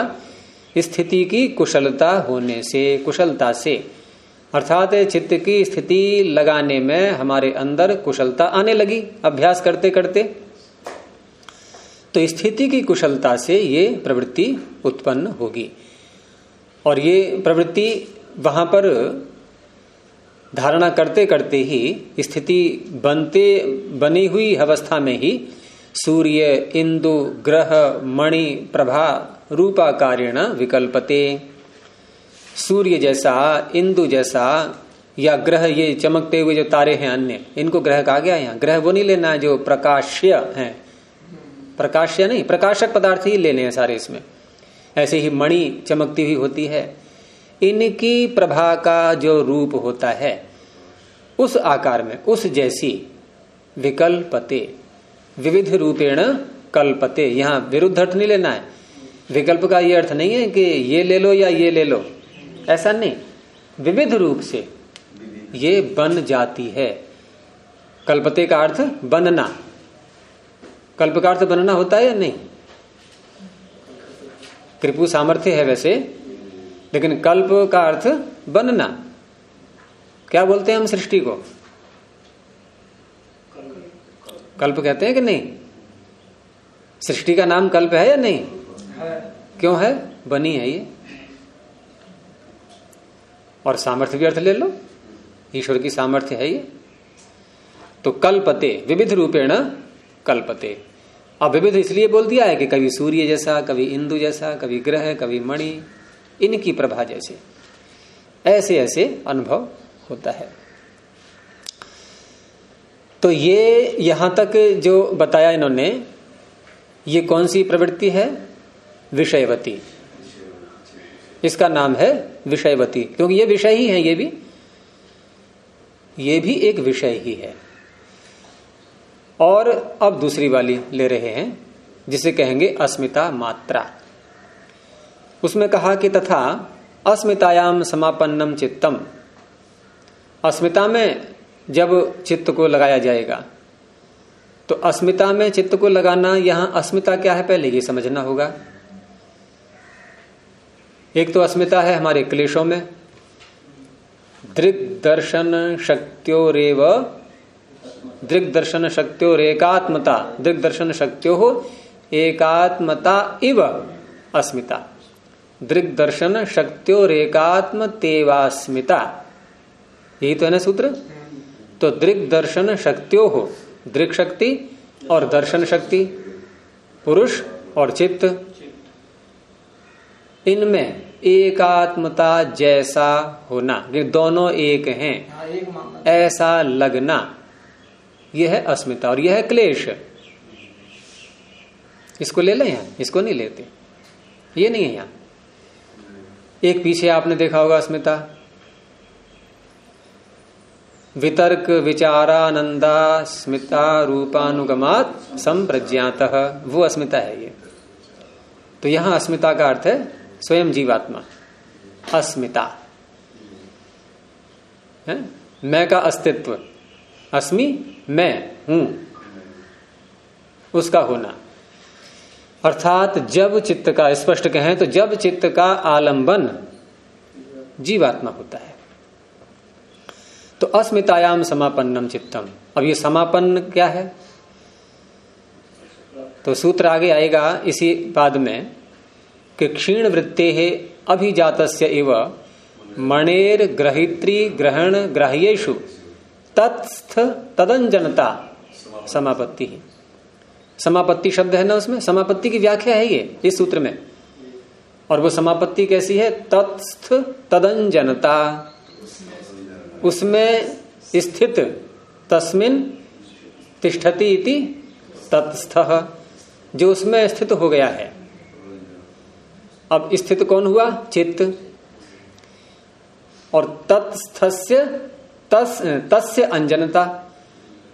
स्थिति की कुशलता होने से कुशलता से। अर्थात चित्त की स्थिति लगाने में हमारे अंदर कुशलता आने लगी अभ्यास करते करते। तो स्थिति की कुशलता से ये प्रवृत्ति उत्पन्न होगी। और ये प्रवृत्ति वहाँ पर धारणा करते करते ही स्थिति बनते, बनी हुई अवस्था में ही सूर्य, इंदु, ग्रह, मणि, प्रभा रूपाकारेण विकल्पते। सूर्य जैसा, इंदु जैसा, या ग्रह ये चमकते हुए जो तारे हैं अन्य, इनको ग्रह कहा गया यहाँ? ग्रह वो नहीं लेना है जो प्रकाश्य है। प्रकाश्य नहीं, प्रकाशक पदार्थ ही लेने हैं सारे इसमें। ऐसे ही मणि चमकती हुई होती है। इनकी प्रभा का जो रूप होता है, उस आकार में, उस जैसी विकल्पते, विविध रूपेण कल्पते। यहाँ विरुद्ध अर्थ नहीं लेना है। विकल्प का ये अर्थ नहीं है कि ये ले लो या ये ले लो। ऐसा नहीं। विविध रूप से ये बन जाती है। कल्पते का अर्थ बनना। कल्प का अर्थ बनना होता है या नहीं? कृपु सामर्थ्य है वैसे। लेकिन कल्प का अर्थ बनना। क्या बोलते हैं हम सृष्टि को? कल्प कहते हैं कि नहीं? सृष्टि का नाम कल्प है या नहीं? क्यों है? बनी है ये। और सामर्थ्य भी अर्थ ले लो। ईश्वर की सामर्थ्य है ये। तो कल्पते, विविध रूपेण कल्पते। अब विविध इसलिए बोल दिया है कि कभी सूर्य जैसा, कभी इंदु जैसा, कभी ग्रह, कभी मणि, इनकी प्रभा जैसे। ऐसे ऐसे अनुभव होता है। तो ये यहाँ तक जो बताया इन्होंने, ये कौन सी प्रवृत्ति है? विषयवती। इसका नाम है विषयवती, क्योंकि ये विषय ही है, ये भी ये भी एक विषय ही है। और अब दूसरी वाली ले रहे हैं, जिसे कहेंगे अस्मिता मात्रा। उसमें कहा कि तथा अस्मितायाम समापन्नम चित्तम। अस्मिता में जब चित्त को लगाया जाएगा तो अस्मिता में चित्त को लगाना, यहाँ अस्मिता क्या है पहले ये समझना होगा। एक तो अस्मिता है हमारे क्लेशों में। दृग दर्शन शक्त्योरेव दृग दर्शन शक्त्यो रेकात्मता। दृग दर्शन शक्त्यो हो एकात्मता इव अस्मिता। दृग दर्शन शक्त्यो रेकात्म तेवास्मिता यही तो है ना सूत्र? तो दृग दर्शन शक्त्यो हो दृग शक्ति और दर्शन शक्ति पुरुष और चित्त। इनमें एकात्मता जैसा होना ये दोनों एक हैं। हाँ ऐसा लगना। यह है अस्मिता और यह है क्लेश। इसको ले लें यहाँ? इसको नहीं लेते। ये नहीं है यहाँ। एक पीछे आपने देखा होगा अस्मिता। वितर्क, विचारानंदा, स्मिता, रूपानुगमात, संप्रज्ञात। वो अस्मिता है ये। तो यहाँ अस्मिता का अर्थ है स्वयं जीवात्मा। अस्मिता। है? मैं का अस्तित्व। अस्मि, मैं हूँ। उसका होना। अर्थात जब चित्त का स्पष्ट कहें तो जब चित्त का आलंबन जीवात्मा होता है। तो अस्मितायाम समापन्नम चित्तम। अब ये समापन्न क्या है? तो सूत्र आगे आएगा इसी पाद में कि क्षीण वृत्ते है अभिजात इव मणेर ग्रहित्री ग्रहण ग्राह्येशु तत्स्थ तदंजनता समापत्ति ही। समापत्ति शब्द है ना उसमें? समापत्ति की व्याख्या है ये, इस सूत्र में। और वो समापत्ति कैसी है? तत्स्थ तदंजनता। उसमें स्थित, तस्मिन तिष्ठति इति तत्स्थ। जो उसमें स्थित हो गया है। अब स्थित कौन हुआ? चित्त। और तत्स्थस्य तस, तस्य अंजनता,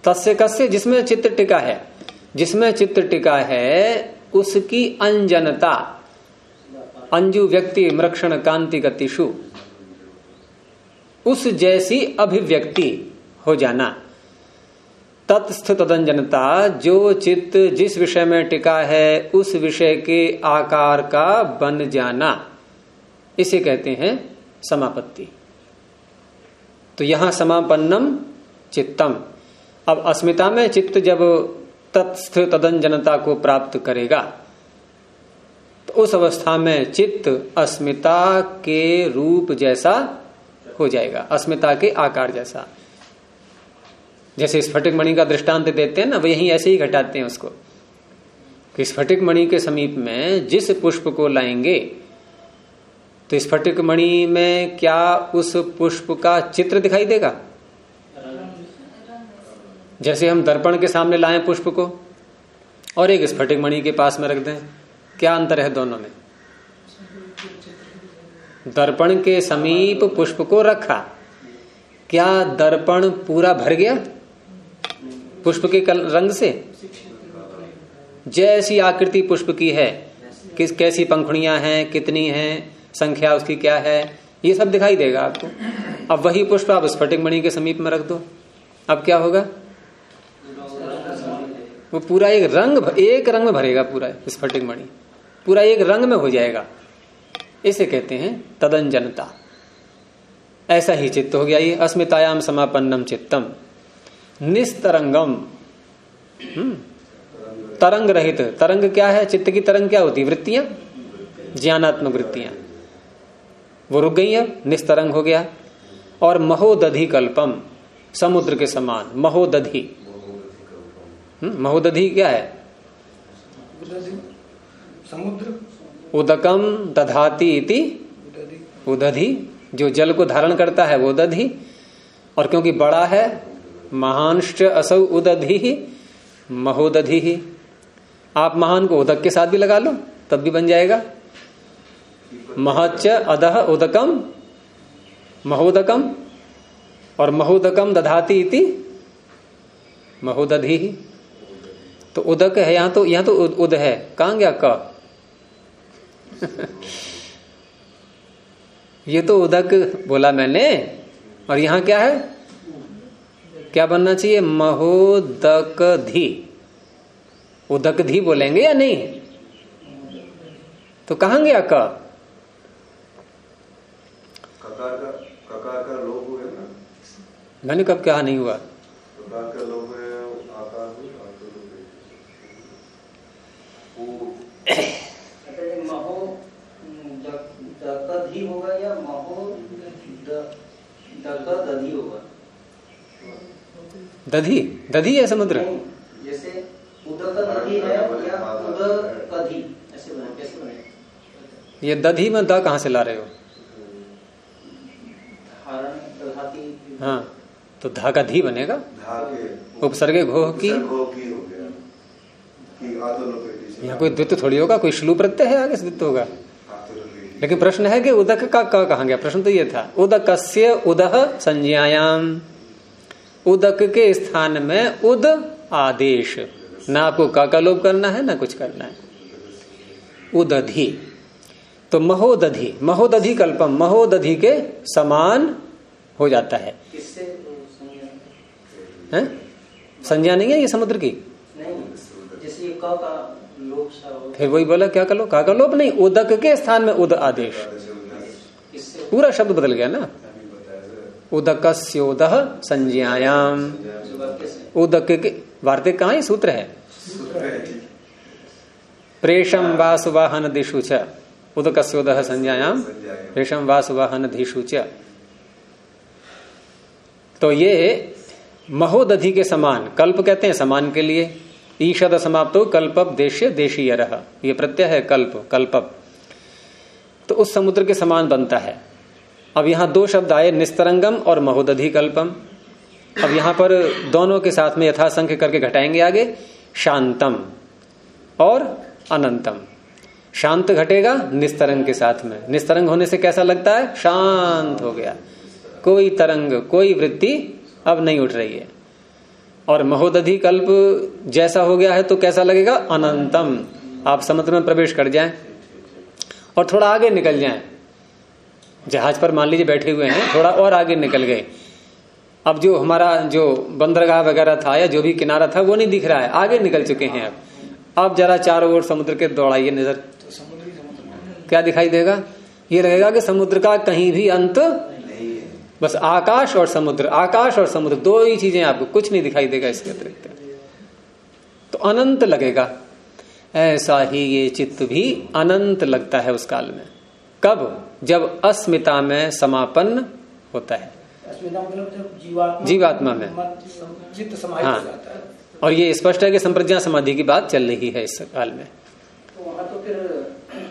तस्य कस्य, जिसमें चित्त टिका है, जिसमें चित्र टिका है, उसकी अंजनता। अंजु व्यक्ति मृक्षण कांति गतिशु उस जैसी अभिव्यक्ति हो जाना। तत्स्थ तदंजनता जो चित्त जिस विषय में टिका है, उस विषय के आकार का बन जाना। इसे कहते हैं समापत्ति। तो यहाँ समापन्नम चित्तम। अब अस्मिता में चित्त जब तत्स्थ तदंजनता को प्राप्त करेगा तो उस अवस्था में चित्त अस्मिता के रूप जैसा हो जाएगा, अस्मिता के आकार जैसा। जैसे स्फटिक मणि का दृष्टांत देते हैं ना, वो यही ऐसे ही घटाते हैं उसको। कि स्फटिक मणि के समीप में जिस पुष्प को लाएँगे तो स्फटिक मणि में क्या उस पुष्प का चित्र दिखाई देगा? जैसे हम दर्पण के सामने लाए पुष्प को, और एक स्फटिक मणि के पास में रख दें। क्या अंतर है दोनों में? दर्पण के समीप पुष्प को रखा। क्या दर्पण पूरा भर गया? पुष्प के रंग से? जैसी आकृति पुष्प की है, किस कैसी पंखुड़ियाँ हैं, कितनी हैं संख्या उसकी क्या है ये सब दिखाई देगा आपको। अब वही पुष्प आप स्फटिक मणि के समीप में रख दो। अब क्या होगा? वो पूरा एक रंग एक रंग में भरेगा पूरा स्फटिक मणि। पूरा एक रंग में हो जाएगा। इसे कहते हैं तदंजनता। ऐसा ही चित्त हो गया ये अस्मितायाम समापन्नम चित्तम। निस्तरंगम। हम्म, तरंग रहित। तरंग क्या है? चित्त की तरंग क्या होती? वृत्तियाँ? ज्ञानात्मक वृत्तियाँ। वो रुक गई अब निस्तरंग हो गया। और महोदधि कल्पम समुद्र के समान महोदधि। हम्म, महोदधि क्या है? समुद्र। उदकम दधाती इति उदधि। जो जल को धारण करता है वो दधि। और क्योंकि बड़ा है महानश्च असौ उदधि ही महोदधि ही। आप महान को उदक के साथ भी लगा लो तब भी बन जाएगा। महच अदह उदकम महोदकम और महोदकम दधाती इति महोदधि। तो उदक है, यहाँ तो यहाँ तो उद है। कहाँ गया क? ये तो उदक बोला मैंने, और यहाँ क्या है? क्या बनना चाहिए? महोदक धी उदक धी बोलेंगे या नहीं? तो कहाँ गया क? ककार का ककार का लोग हुए ना? मैंने कब क्या नहीं हुआ? ककार का लोग है आकार हुए आकार हुए। वो अच्छा महो द- दकधी होगा या महो द- दकदधी होगा? दधी? दधी है समुद्र? जैसे उदक नदी है या ऐसे बने कैसे बने? ये दधी में द कहाँ से ला रहे हो धारण दधाती हाँ तो धा बनेगा। धागे उपसर्गे घोह की। से यहाँ कोई द्वित्व थोड़ी होगा कोई श्लू प्रत्यय है आगे से द्वित्व होगा। लेकिन प्रश्न है कि उदक का क कहा गया? प्रश्न तो ये था उदकस्य उदह संज्ञायाम। उदक के स्थान में उद आदेश। ना आपको का का लोप करना है ना कुछ करना है। उदधि। तो महोदधि महोदधि कल्पम महोदधि के समान हो जाता है। हैं? संज्ञा नहीं है ये समुद्र की? फिर वही बोला क्या कलो का का लोप नहीं उदक के स्थान में उद आदेश। पूरा शब्द बदल गया ना। उदकस्योदह संज्ञायाम। जो वाक्य से उदक के वार्तिक कहा सूत्र है? प्रेषम वासुवाहन दिशु च। उदकस्योदह संज्ञायाम। प्रेषम वासुवाहन दिशु च। तो ये महोदधि के समान, कल्प कहते हैं समान के लिए। ईषद समाप्त हो कल्पप देश्य देशीय रह ये प्रत्यय है कल्प कल्पप तो उस समुद्र के समान बनता है। अब यहाँ दो शब्द आए, निस्तरंगम और महोदधि कल्पम। अब यहाँ पर दोनों के साथ में यथासंख्य करके घटाएँगे आगे, शांतम और अनंतम। शांत घटेगा निस्तरंग के साथ में। निस्तरंग होने से कैसा लगता है? शांत हो गया। कोई तरंग, कोई वृत्ति अब नहीं उठ रही है। और महोदधि कल्प जैसा हो गया है तो कैसा लगेगा? अनंतम। आप समुद्र में प्रवेश कर जाएँ और थोड़ा आगे निकल जाएँ। जहाज़ पर मान लीजिए बैठे हुए हैं, थोड़ा और आगे निकल गए। अब जो हमारा जो बंदरगाह वगैरह था या जो भी किनारा था, वो नहीं दिख रहा है। आगे निकल चुके हैं अब। अब जरा चारों ओर समुद्र के दौड़ाइए नज़र। क्या दिखाई देगा? ये रहेगा कि समुद्र का कहीं भी अंत बस आकाश और समुद्र आकाश और समुद्र दो ही चीज़ें आपको कुछ नहीं दिखाई देगा इसके अतिरिक्त। तो अनंत लगेगा। ऐसा ही ये चित्त भी अनंत लगता है उस काल में। कब? जब अस्मिता में समापन होता है। मतलब जीवात्मा जीवात्मा में। चित्त समाहित हाँ। हो जाता है। और ये स्पष्ट है कि संप्रज्ञा समाधि की बात चल रही है इस काल में। तो वहाँ तो फिर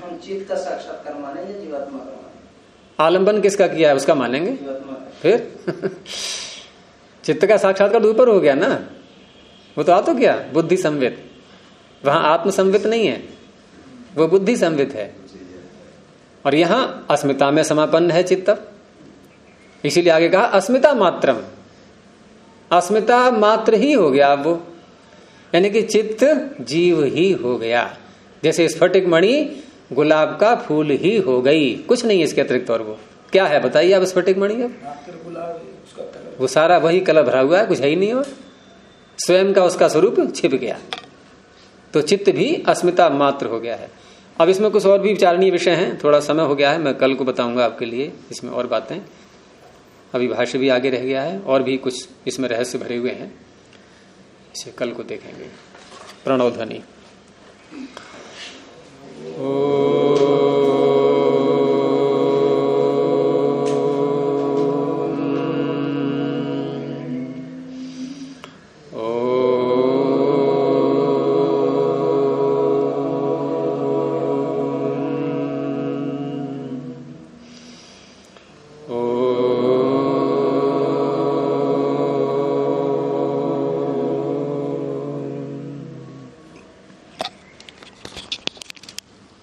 हम चित्त का साक्षात्कार माने या जीवात्मा का आलंबन किसका किया है उसका मानेंगे? फिर? चित्त का साक्षात्कार ऊपर हो गया ना? वो तो आ तो गया, बुद्धि संवित। वहाँ आत्म संवित नहीं है। वो बुद्धि संवित है। और यहाँ अस्मिता में समापन्न है चित्त। इसीलिए आगे कहा, अस्मिता मात्रम। अस्मिता मात्र ही हो गया अब वो। यानी कि चित्त जीव ही हो गया। जैसे स्फटिक मणि गुलाब का फूल ही हो गई। कुछ नहीं इसके अतिरिक्त और वो। क्या है? बताइए आप स्फटिक मणि अब वो सारा वही कलर भरा हुआ है, कुछ है ही नहीं और स्वयं का उसका स्वरूप छिप गया। तो चित्त भी अस्मिता मात्र हो गया है। अब इसमें कुछ और भी विचारणीय विषय हैं। थोड़ा समय हो गया है, मैं कल को बताऊँगा आपके लिए इसमें और बातें। अभी भाष्य भी आगे रह गया है, और भी कुछ इसमें रहस्य भरे हुए हैं। इसे कल को देखेंगे। प्रणव ध्वनि। ओ